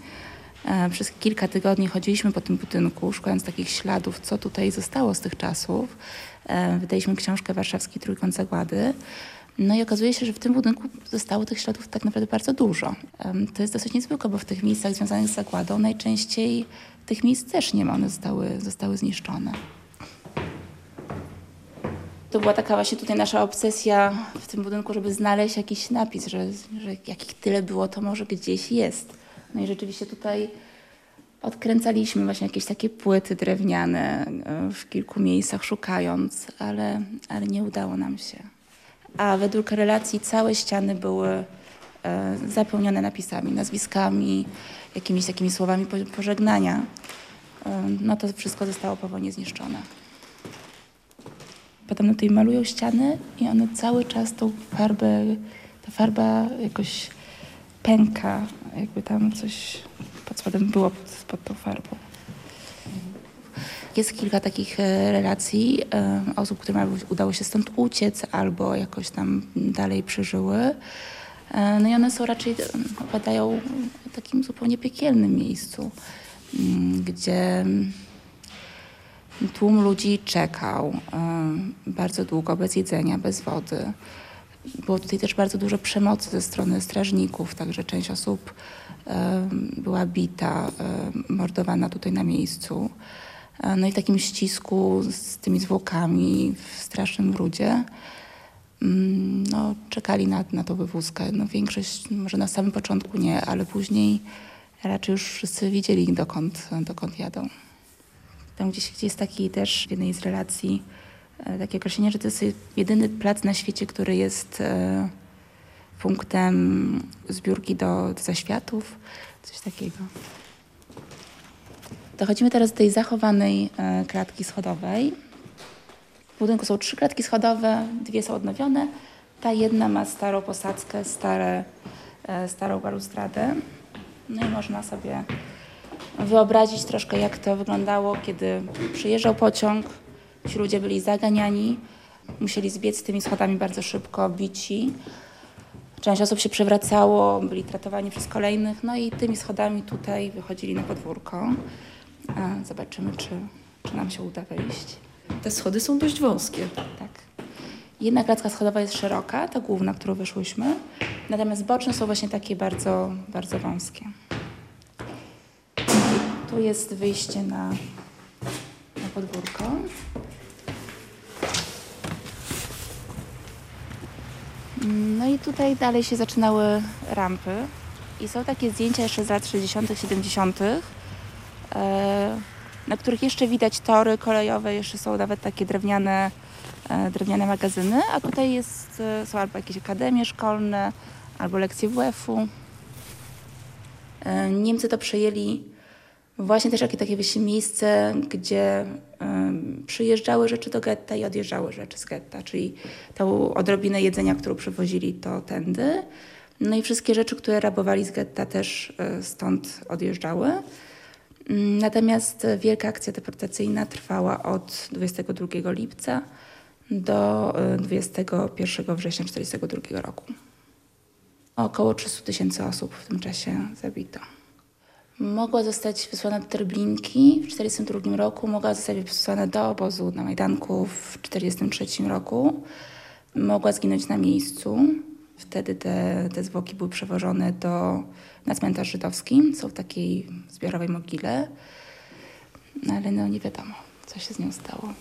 przez kilka tygodni chodziliśmy po tym budynku, szukając takich śladów, co tutaj zostało z tych czasów. E, Wydaliśmy książkę Warszawski Trójkąt Zagłady. No i okazuje się, że w tym budynku zostało tych śladów tak naprawdę bardzo dużo. Em, To jest dosyć niezwykłe, bo w tych miejscach związanych z zagładą najczęściej tych miejsc też nie ma, one zostały, zostały zniszczone. To była taka właśnie tutaj nasza obsesja w tym budynku, żeby znaleźć jakiś napis, że, że jak ich tyle było, to może gdzieś jest. No i rzeczywiście tutaj odkręcaliśmy właśnie jakieś takie płyty drewniane e, w kilku miejscach szukając, ale, ale nie udało nam się. A według relacji całe ściany były e, zapełnione napisami, nazwiskami, jakimiś takimi słowami po- pożegnania. E, No to wszystko zostało powoli zniszczone. Potem tutaj malują ściany i one cały czas tą farbę, ta farba jakoś pęka, jakby tam coś pod spodem było pod, pod tą farbą. Jest kilka takich e, relacji e, osób, którym udało się stąd uciec, albo jakoś tam dalej przeżyły. E, No i one są raczej, opadają w takim zupełnie piekielnym miejscu, mm, gdzie tłum ludzi czekał bardzo długo, bez jedzenia, bez wody. Było tutaj też bardzo dużo przemocy ze strony strażników, także część osób była bita, mordowana tutaj na miejscu. No i w takim ścisku z tymi zwłokami w strasznym brudzie mm, no, czekali na, na tą wywózkę. No, większość, może na samym początku nie, ale później raczej już wszyscy wiedzieli, dokąd, dokąd jadą. Tam gdzieś, gdzieś jest taki też w jednej z relacji e, takie określenie, że to jest jedyny plac na świecie, który jest e, punktem zbiórki do, do zaświatów, coś takiego. Dochodzimy teraz do tej zachowanej e, klatki schodowej. W budynku są trzy klatki schodowe, dwie są odnowione. Ta jedna ma starą posadzkę, stare, starą balustradę. No i można sobie wyobrazić troszkę, jak to wyglądało, kiedy przyjeżdżał pociąg. Ci ludzie byli zaganiani, musieli zbiec tymi schodami bardzo szybko, bici. Część osób się przewracało, byli tratowani przez kolejnych, no i tymi schodami tutaj wychodzili na podwórko. Zobaczymy, czy, czy nam się uda wejść. Te schody są dość wąskie. Tak. Jedna klatka schodowa jest szeroka, ta główna, którą wyszłyśmy, natomiast boczne są właśnie takie bardzo, bardzo wąskie. Tu jest wyjście na, na podwórko. No i tutaj dalej się zaczynały rampy. I są takie zdjęcia jeszcze z lat 60., 70., e, na których jeszcze widać tory kolejowe, jeszcze są nawet takie drewniane, e, drewniane magazyny, a tutaj jest, e, są albo jakieś akademie szkolne, albo lekcje WF-u. Niemcy to przejęli właśnie też jakie takie właśnie miejsce, gdzie przyjeżdżały rzeczy do getta i odjeżdżały rzeczy z getta, czyli tą odrobinę jedzenia, którą przywozili, to tędy. No i wszystkie rzeczy, które rabowali z getta też y, stąd odjeżdżały. Mm, natomiast wielka akcja deportacyjna trwała od 22 lipca do 21 y, września 1942 roku. Około 300 tysięcy osób w tym czasie zabito. Mogła zostać wysłana do Treblinki w 1942 roku, mogła zostać wysłana do obozu na Majdanku w 1943 roku. Mogła zginąć na miejscu. Wtedy te, te zwłoki były przewożone do, na cmentarz żydowski. Są w takiej zbiorowej mogile. No, ale no nie wiadomo, co się z nią stało.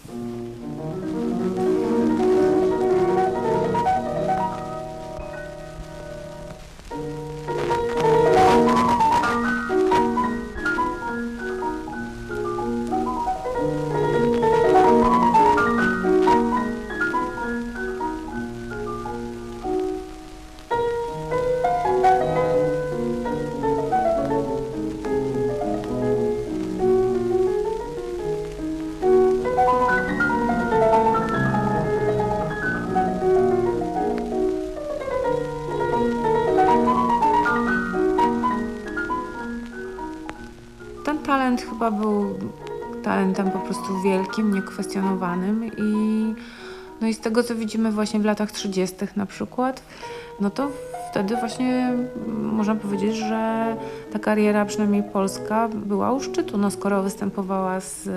I no i z tego co widzimy właśnie w latach 30. na przykład, no to wtedy właśnie można powiedzieć, że ta kariera przynajmniej polska była u szczytu, no skoro występowała z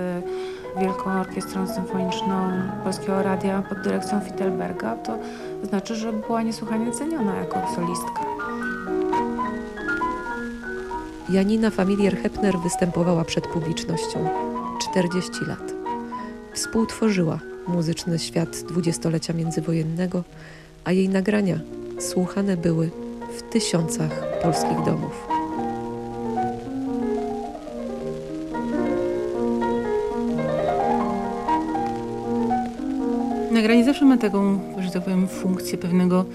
Wielką Orkiestrą Symfoniczną Polskiego Radia pod dyrekcją Fittelberga, to znaczy, że była niesłychanie ceniona jako solistka. Janina Familier Hepner występowała przed publicznością 40 lat. Współtworzyła muzyczny świat dwudziestolecia międzywojennego, a jej nagrania słuchane były w tysiącach polskich domów. Nagranie zawsze ma taką, że tak powiem, funkcję pewnego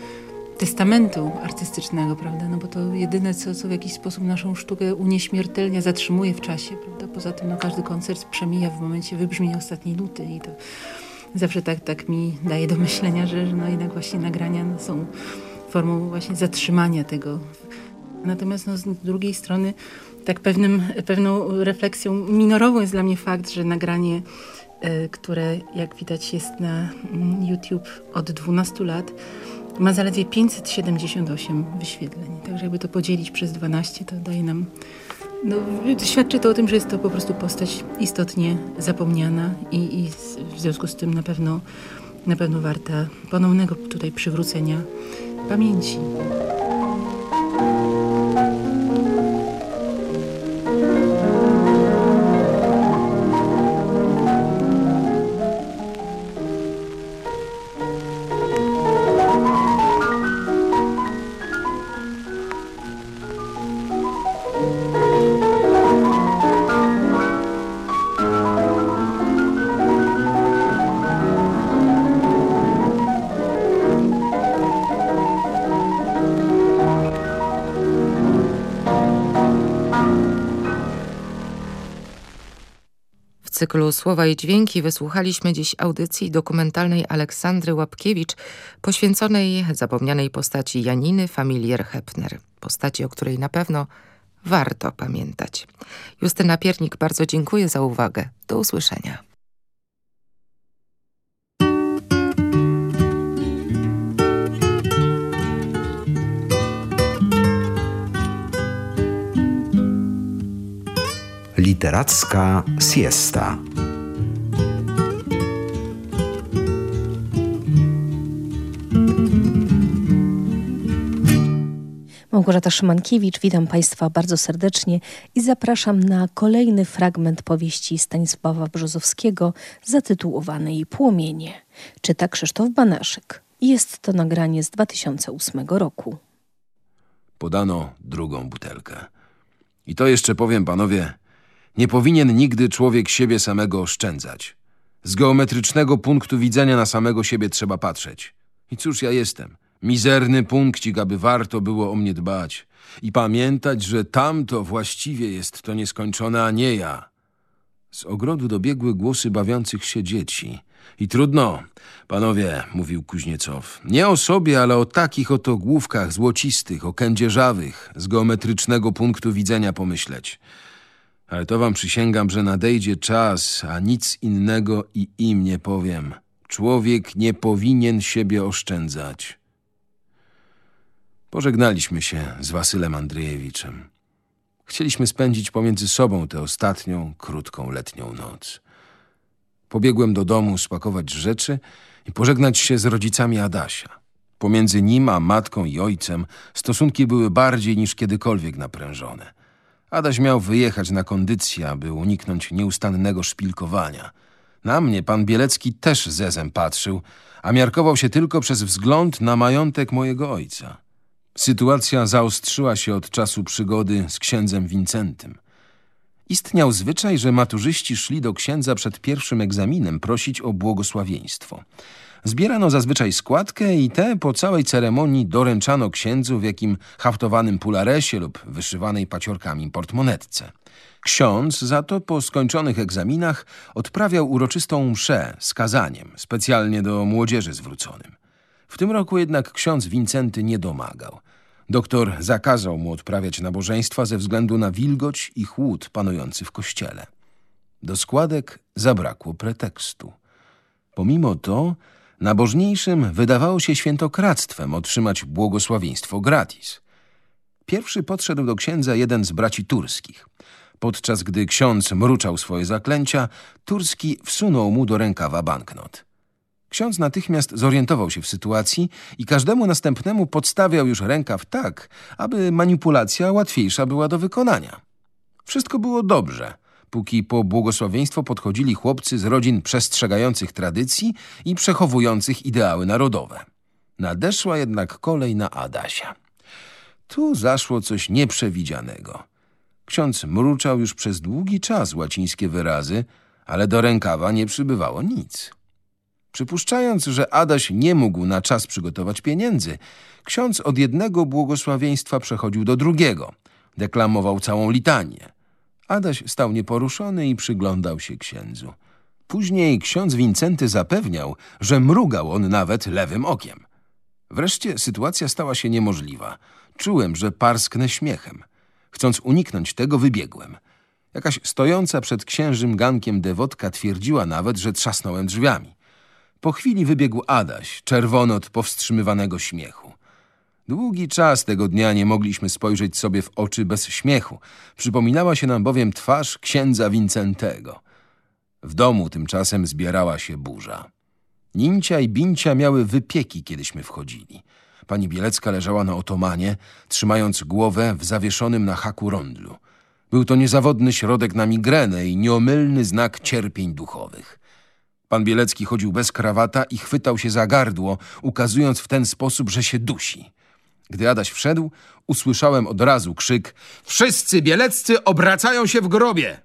testamentu artystycznego, prawda? No bo to jedyne, co, co w jakiś sposób naszą sztukę unieśmiertelnia, zatrzymuje w czasie, prawda? Poza tym no, każdy koncert przemija w momencie wybrzmienia ostatniej nuty i to zawsze tak, tak mi daje do myślenia, że no jednak właśnie nagrania są formą właśnie zatrzymania tego. Natomiast no, z drugiej strony tak pewnym, pewną refleksją minorową jest dla mnie fakt, że nagranie, y, które jak widać jest na mm, YouTube od 12 lat, ma zaledwie 578 wyświetleń. Także jakby to podzielić przez 12, to daje nam... No, świadczy to o tym, że jest to po prostu postać istotnie zapomniana i, i w związku z tym na pewno na pewno warta ponownego tutaj przywrócenia pamięci. Cyklu Słowa i Dźwięki wysłuchaliśmy dziś audycji dokumentalnej Aleksandry Łapkiewicz poświęconej zapomnianej postaci Janiny Familier Hepner, postaci, o której na pewno warto pamiętać. Justyna Piernik, bardzo dziękuję za uwagę. Do usłyszenia. Literacka siesta. Małgorzata Szymankiewicz, witam Państwa bardzo serdecznie i zapraszam na kolejny fragment powieści Stanisława Brzozowskiego zatytułowanej Płomienie. Czyta Krzysztof Banaszyk. Jest to nagranie z 2008 roku. Podano drugą butelkę. I to jeszcze powiem, panowie, nie powinien nigdy człowiek siebie samego oszczędzać. Z geometrycznego punktu widzenia na samego siebie trzeba patrzeć. I cóż ja jestem? Mizerny punkcik, aby warto było o mnie dbać. I pamiętać, że tamto właściwie jest to nieskończone, a nie ja. Z ogrodu dobiegły głosy bawiących się dzieci. I trudno, panowie, mówił Kuźniecow, nie o sobie, ale o takich oto główkach złocistych, o kędzierzawych, z geometrycznego punktu widzenia pomyśleć. Ale to wam przysięgam, że nadejdzie czas, a nic innego i im nie powiem. Człowiek nie powinien siebie oszczędzać. Pożegnaliśmy się z Wasylem Andrzejewiczem. Chcieliśmy spędzić pomiędzy sobą tę ostatnią, krótką letnią noc. Pobiegłem do domu spakować rzeczy i pożegnać się z rodzicami Adasia. Pomiędzy nim a matką i ojcem stosunki były bardziej niż kiedykolwiek naprężone. Adaś miał wyjechać na kondycję, aby uniknąć nieustannego szpilkowania. Na mnie pan Bielecki też zezem patrzył, a miarkował się tylko przez wzgląd na majątek mojego ojca. Sytuacja zaostrzyła się od czasu przygody z księdzem Wincentym. Istniał zwyczaj, że maturzyści szli do księdza przed pierwszym egzaminem prosić o błogosławieństwo. Zbierano zazwyczaj składkę i tę po całej ceremonii doręczano księdzu w jakim haftowanym pularesie lub wyszywanej paciorkami portmonetce. Ksiądz za to po skończonych egzaminach odprawiał uroczystą mszę z kazaniem, specjalnie do młodzieży zwróconym. W tym roku jednak ksiądz Wincenty nie domagał. Doktor zakazał mu odprawiać nabożeństwa ze względu na wilgoć i chłód panujący w kościele. Do składek zabrakło pretekstu. Pomimo to nabożniejszym wydawało się świętokradztwem otrzymać błogosławieństwo gratis. Pierwszy podszedł do księdza jeden z braci turskich. Podczas gdy ksiądz mruczał swoje zaklęcia, Turski wsunął mu do rękawa banknot. Ksiądz natychmiast zorientował się w sytuacji i każdemu następnemu podstawiał już rękaw tak, aby manipulacja łatwiejsza była do wykonania. Wszystko było dobrze, póki po błogosławieństwo podchodzili chłopcy z rodzin przestrzegających tradycji i przechowujących ideały narodowe. Nadeszła jednak kolej na Adasia. Tu zaszło coś nieprzewidzianego. Ksiądz mruczał już przez długi czas łacińskie wyrazy, ale do rękawa nie przybywało nic. Przypuszczając, że Adaś nie mógł na czas przygotować pieniędzy, ksiądz od jednego błogosławieństwa przechodził do drugiego. Deklamował całą litanię. Adaś stał nieporuszony i przyglądał się księdzu. Później ksiądz Wincenty zapewniał, że mrugał on nawet lewym okiem. Wreszcie sytuacja stała się niemożliwa. Czułem, że parsknę śmiechem. Chcąc uniknąć tego, wybiegłem. Jakaś stojąca przed księżym gankiem dewotka twierdziła nawet, że trzasnąłem drzwiami. Po chwili wybiegł Adaś, czerwony od powstrzymywanego śmiechu. Długi czas tego dnia nie mogliśmy spojrzeć sobie w oczy bez śmiechu. Przypominała się nam bowiem twarz księdza Wincentego. W domu tymczasem zbierała się burza. Nincia i Bincia miały wypieki, kiedyśmy wchodzili. Pani Bielecka leżała na otomanie, trzymając głowę w zawieszonym na haku rondlu. Był to niezawodny środek na migrenę i nieomylny znak cierpień duchowych. Pan Bielecki chodził bez krawata i chwytał się za gardło, ukazując w ten sposób, że się dusi. Gdy Adaś wszedł, usłyszałem od razu krzyk Wszyscy bieleccy obracają się w grobie!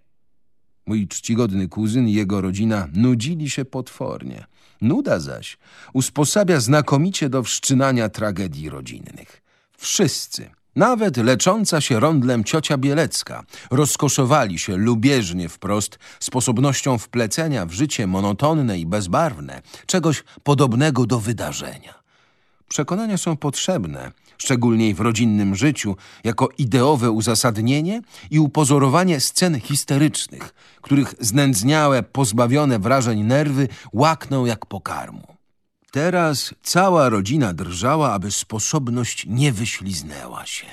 Mój czcigodny kuzyn i jego rodzina nudzili się potwornie. Nuda zaś usposabia znakomicie do wszczynania tragedii rodzinnych. Wszyscy, nawet lecząca się rondlem ciocia Bielecka, rozkoszowali się lubieżnie wprost sposobnością wplecenia w życie monotonne i bezbarwne czegoś podobnego do wydarzenia. Przekonania są potrzebne, szczególnie w rodzinnym życiu, jako ideowe uzasadnienie i upozorowanie scen histerycznych, których znędzniałe, pozbawione wrażeń nerwy łakną jak pokarmu. Teraz cała rodzina drżała, aby sposobność nie wyśliznęła się.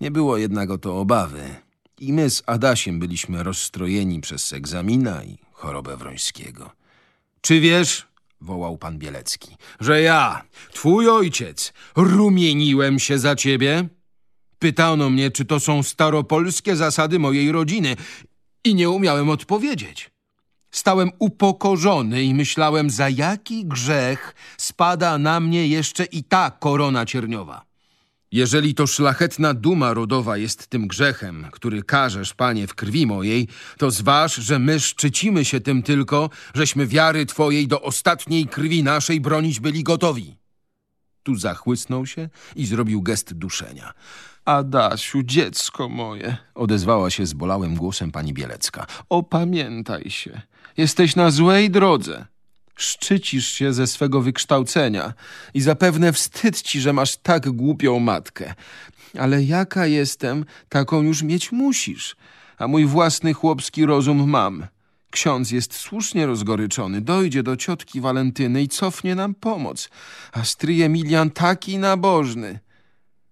Nie było jednak o to obawy. I my z Adasiem byliśmy rozstrojeni przez egzamina i chorobę Wrońskiego. Czy wiesz, wołał pan Bielecki, że ja, twój ojciec, rumieniłem się za ciebie? Pytano mnie, czy to są staropolskie zasady mojej rodziny i nie umiałem odpowiedzieć. Stałem upokorzony i myślałem, za jaki grzech spada na mnie jeszcze i ta korona cierniowa. Jeżeli to szlachetna duma rodowa jest tym grzechem, który karzesz, panie, w krwi mojej, to zważ, że my szczycimy się tym tylko, żeśmy wiary twojej do ostatniej krwi naszej bronić byli gotowi. Tu zachłysnął się i zrobił gest duszenia. Adasiu, dziecko moje, odezwała się zbolałym głosem pani Bielecka. Opamiętaj się. Jesteś na złej drodze. Szczycisz się ze swego wykształcenia i zapewne wstyd ci, że masz tak głupią matkę. Ale jaka jestem, taką już mieć musisz. A mój własny chłopski rozum mam. Ksiądz jest słusznie rozgoryczony. Dojdzie do ciotki Walentyny i cofnie nam pomoc. A stryj Emilian taki nabożny.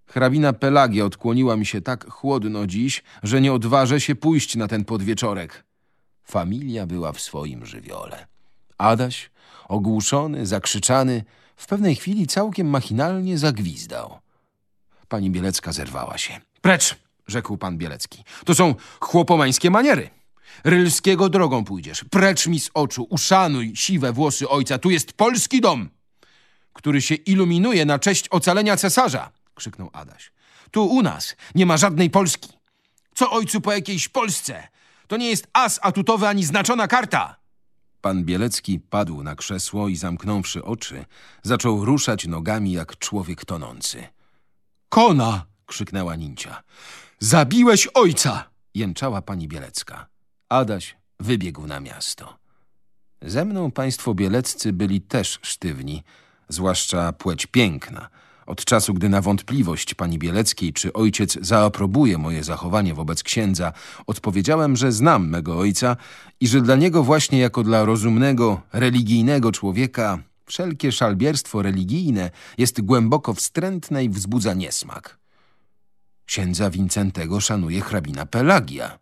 Hrabina Pelagia odkłoniła mi się tak chłodno dziś, że nie odważę się pójść na ten podwieczorek. Familia była w swoim żywiole. Adaś, ogłuszony, zakrzyczany, w pewnej chwili całkiem machinalnie zagwizdał. Pani Bielecka zerwała się. Precz, rzekł pan Bielecki. To są chłopomańskie maniery. Rylskiego drogą pójdziesz. Precz mi z oczu, uszanuj siwe włosy ojca. Tu jest polski dom, który się iluminuje na cześć ocalenia cesarza, krzyknął Adaś. Tu u nas nie ma żadnej Polski. Co ojcu po jakiejś Polsce? To nie jest as atutowy ani znaczona karta. Pan Bielecki padł na krzesło i zamknąwszy oczy, zaczął ruszać nogami jak człowiek tonący. Kona! krzyknęła Nincia. Zabiłeś ojca! jęczała pani Bielecka. Adaś wybiegł na miasto. Ze mną państwo bieleccy byli też sztywni, zwłaszcza płeć piękna. Od czasu, gdy na wątpliwość pani Bieleckiej, czy ojciec zaaprobuje moje zachowanie wobec księdza, odpowiedziałem, że znam mego ojca i że dla niego właśnie jako dla rozumnego, religijnego człowieka wszelkie szalbierstwo religijne jest głęboko wstrętne i wzbudza niesmak. Księdza Wincentego szanuje hrabina Pelagia.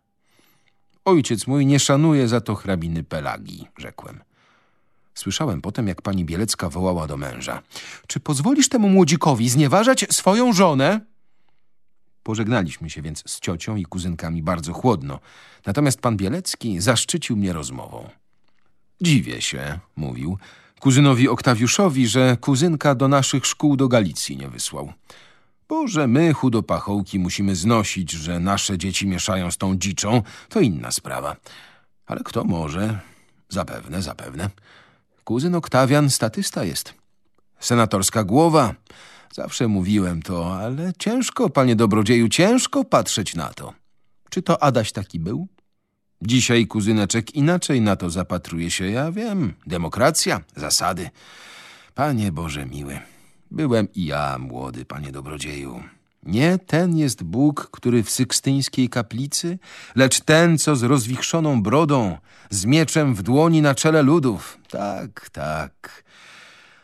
Ojciec mój nie szanuje za to hrabiny Pelagii, rzekłem. Słyszałem potem, jak pani Bielecka wołała do męża. Czy pozwolisz temu młodzikowi znieważać swoją żonę? Pożegnaliśmy się więc z ciocią i kuzynkami bardzo chłodno. Natomiast pan Bielecki zaszczycił mnie rozmową. Dziwię się, mówił, kuzynowi Oktawiuszowi, że kuzynka do naszych szkół do Galicji nie wysłał. Bo że my, chudopachołki, musimy znosić, że nasze dzieci mieszają z tą dziczą, to inna sprawa. Ale kto może? Zapewne, zapewne. Kuzyn Oktawian statysta jest. Senatorska głowa. Zawsze mówiłem to, ale ciężko, panie dobrodzieju, ciężko patrzeć na to. Czy to Adaś taki był? Dzisiaj kuzyneczek inaczej na to zapatruje się, ja wiem. Demokracja, zasady. Panie Boże miły, byłem i ja młody, panie dobrodzieju. Nie ten jest Bóg, który w sykstyńskiej kaplicy, lecz ten, co z rozwichrzoną brodą, z mieczem w dłoni na czele ludów. Tak, tak.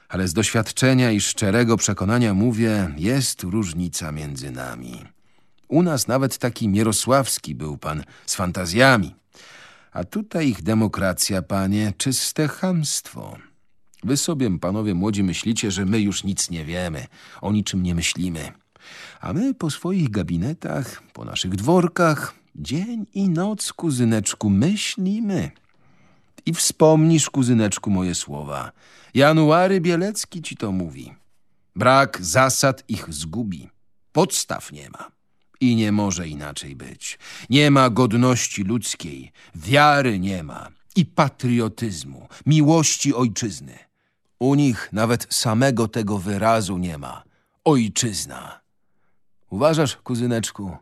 Ale z doświadczenia i szczerego przekonania mówię, jest różnica między nami. U nas nawet taki Mierosławski był pan z fantazjami. A tutaj ich demokracja, panie, czyste chamstwo. Wy sobie, panowie młodzi, myślicie, że my już nic nie wiemy, o niczym nie myślimy. A my po swoich gabinetach, po naszych dworkach, dzień i noc, kuzyneczku, myślimy. I wspomnisz, kuzyneczku, moje słowa. January Bielecki ci to mówi. Brak zasad ich zgubi. Podstaw nie ma. I nie może inaczej być. Nie ma godności ludzkiej, wiary nie ma i patriotyzmu, miłości ojczyzny. U nich nawet samego tego wyrazu nie ma. Ojczyzna. Uważasz, kuzyneczku?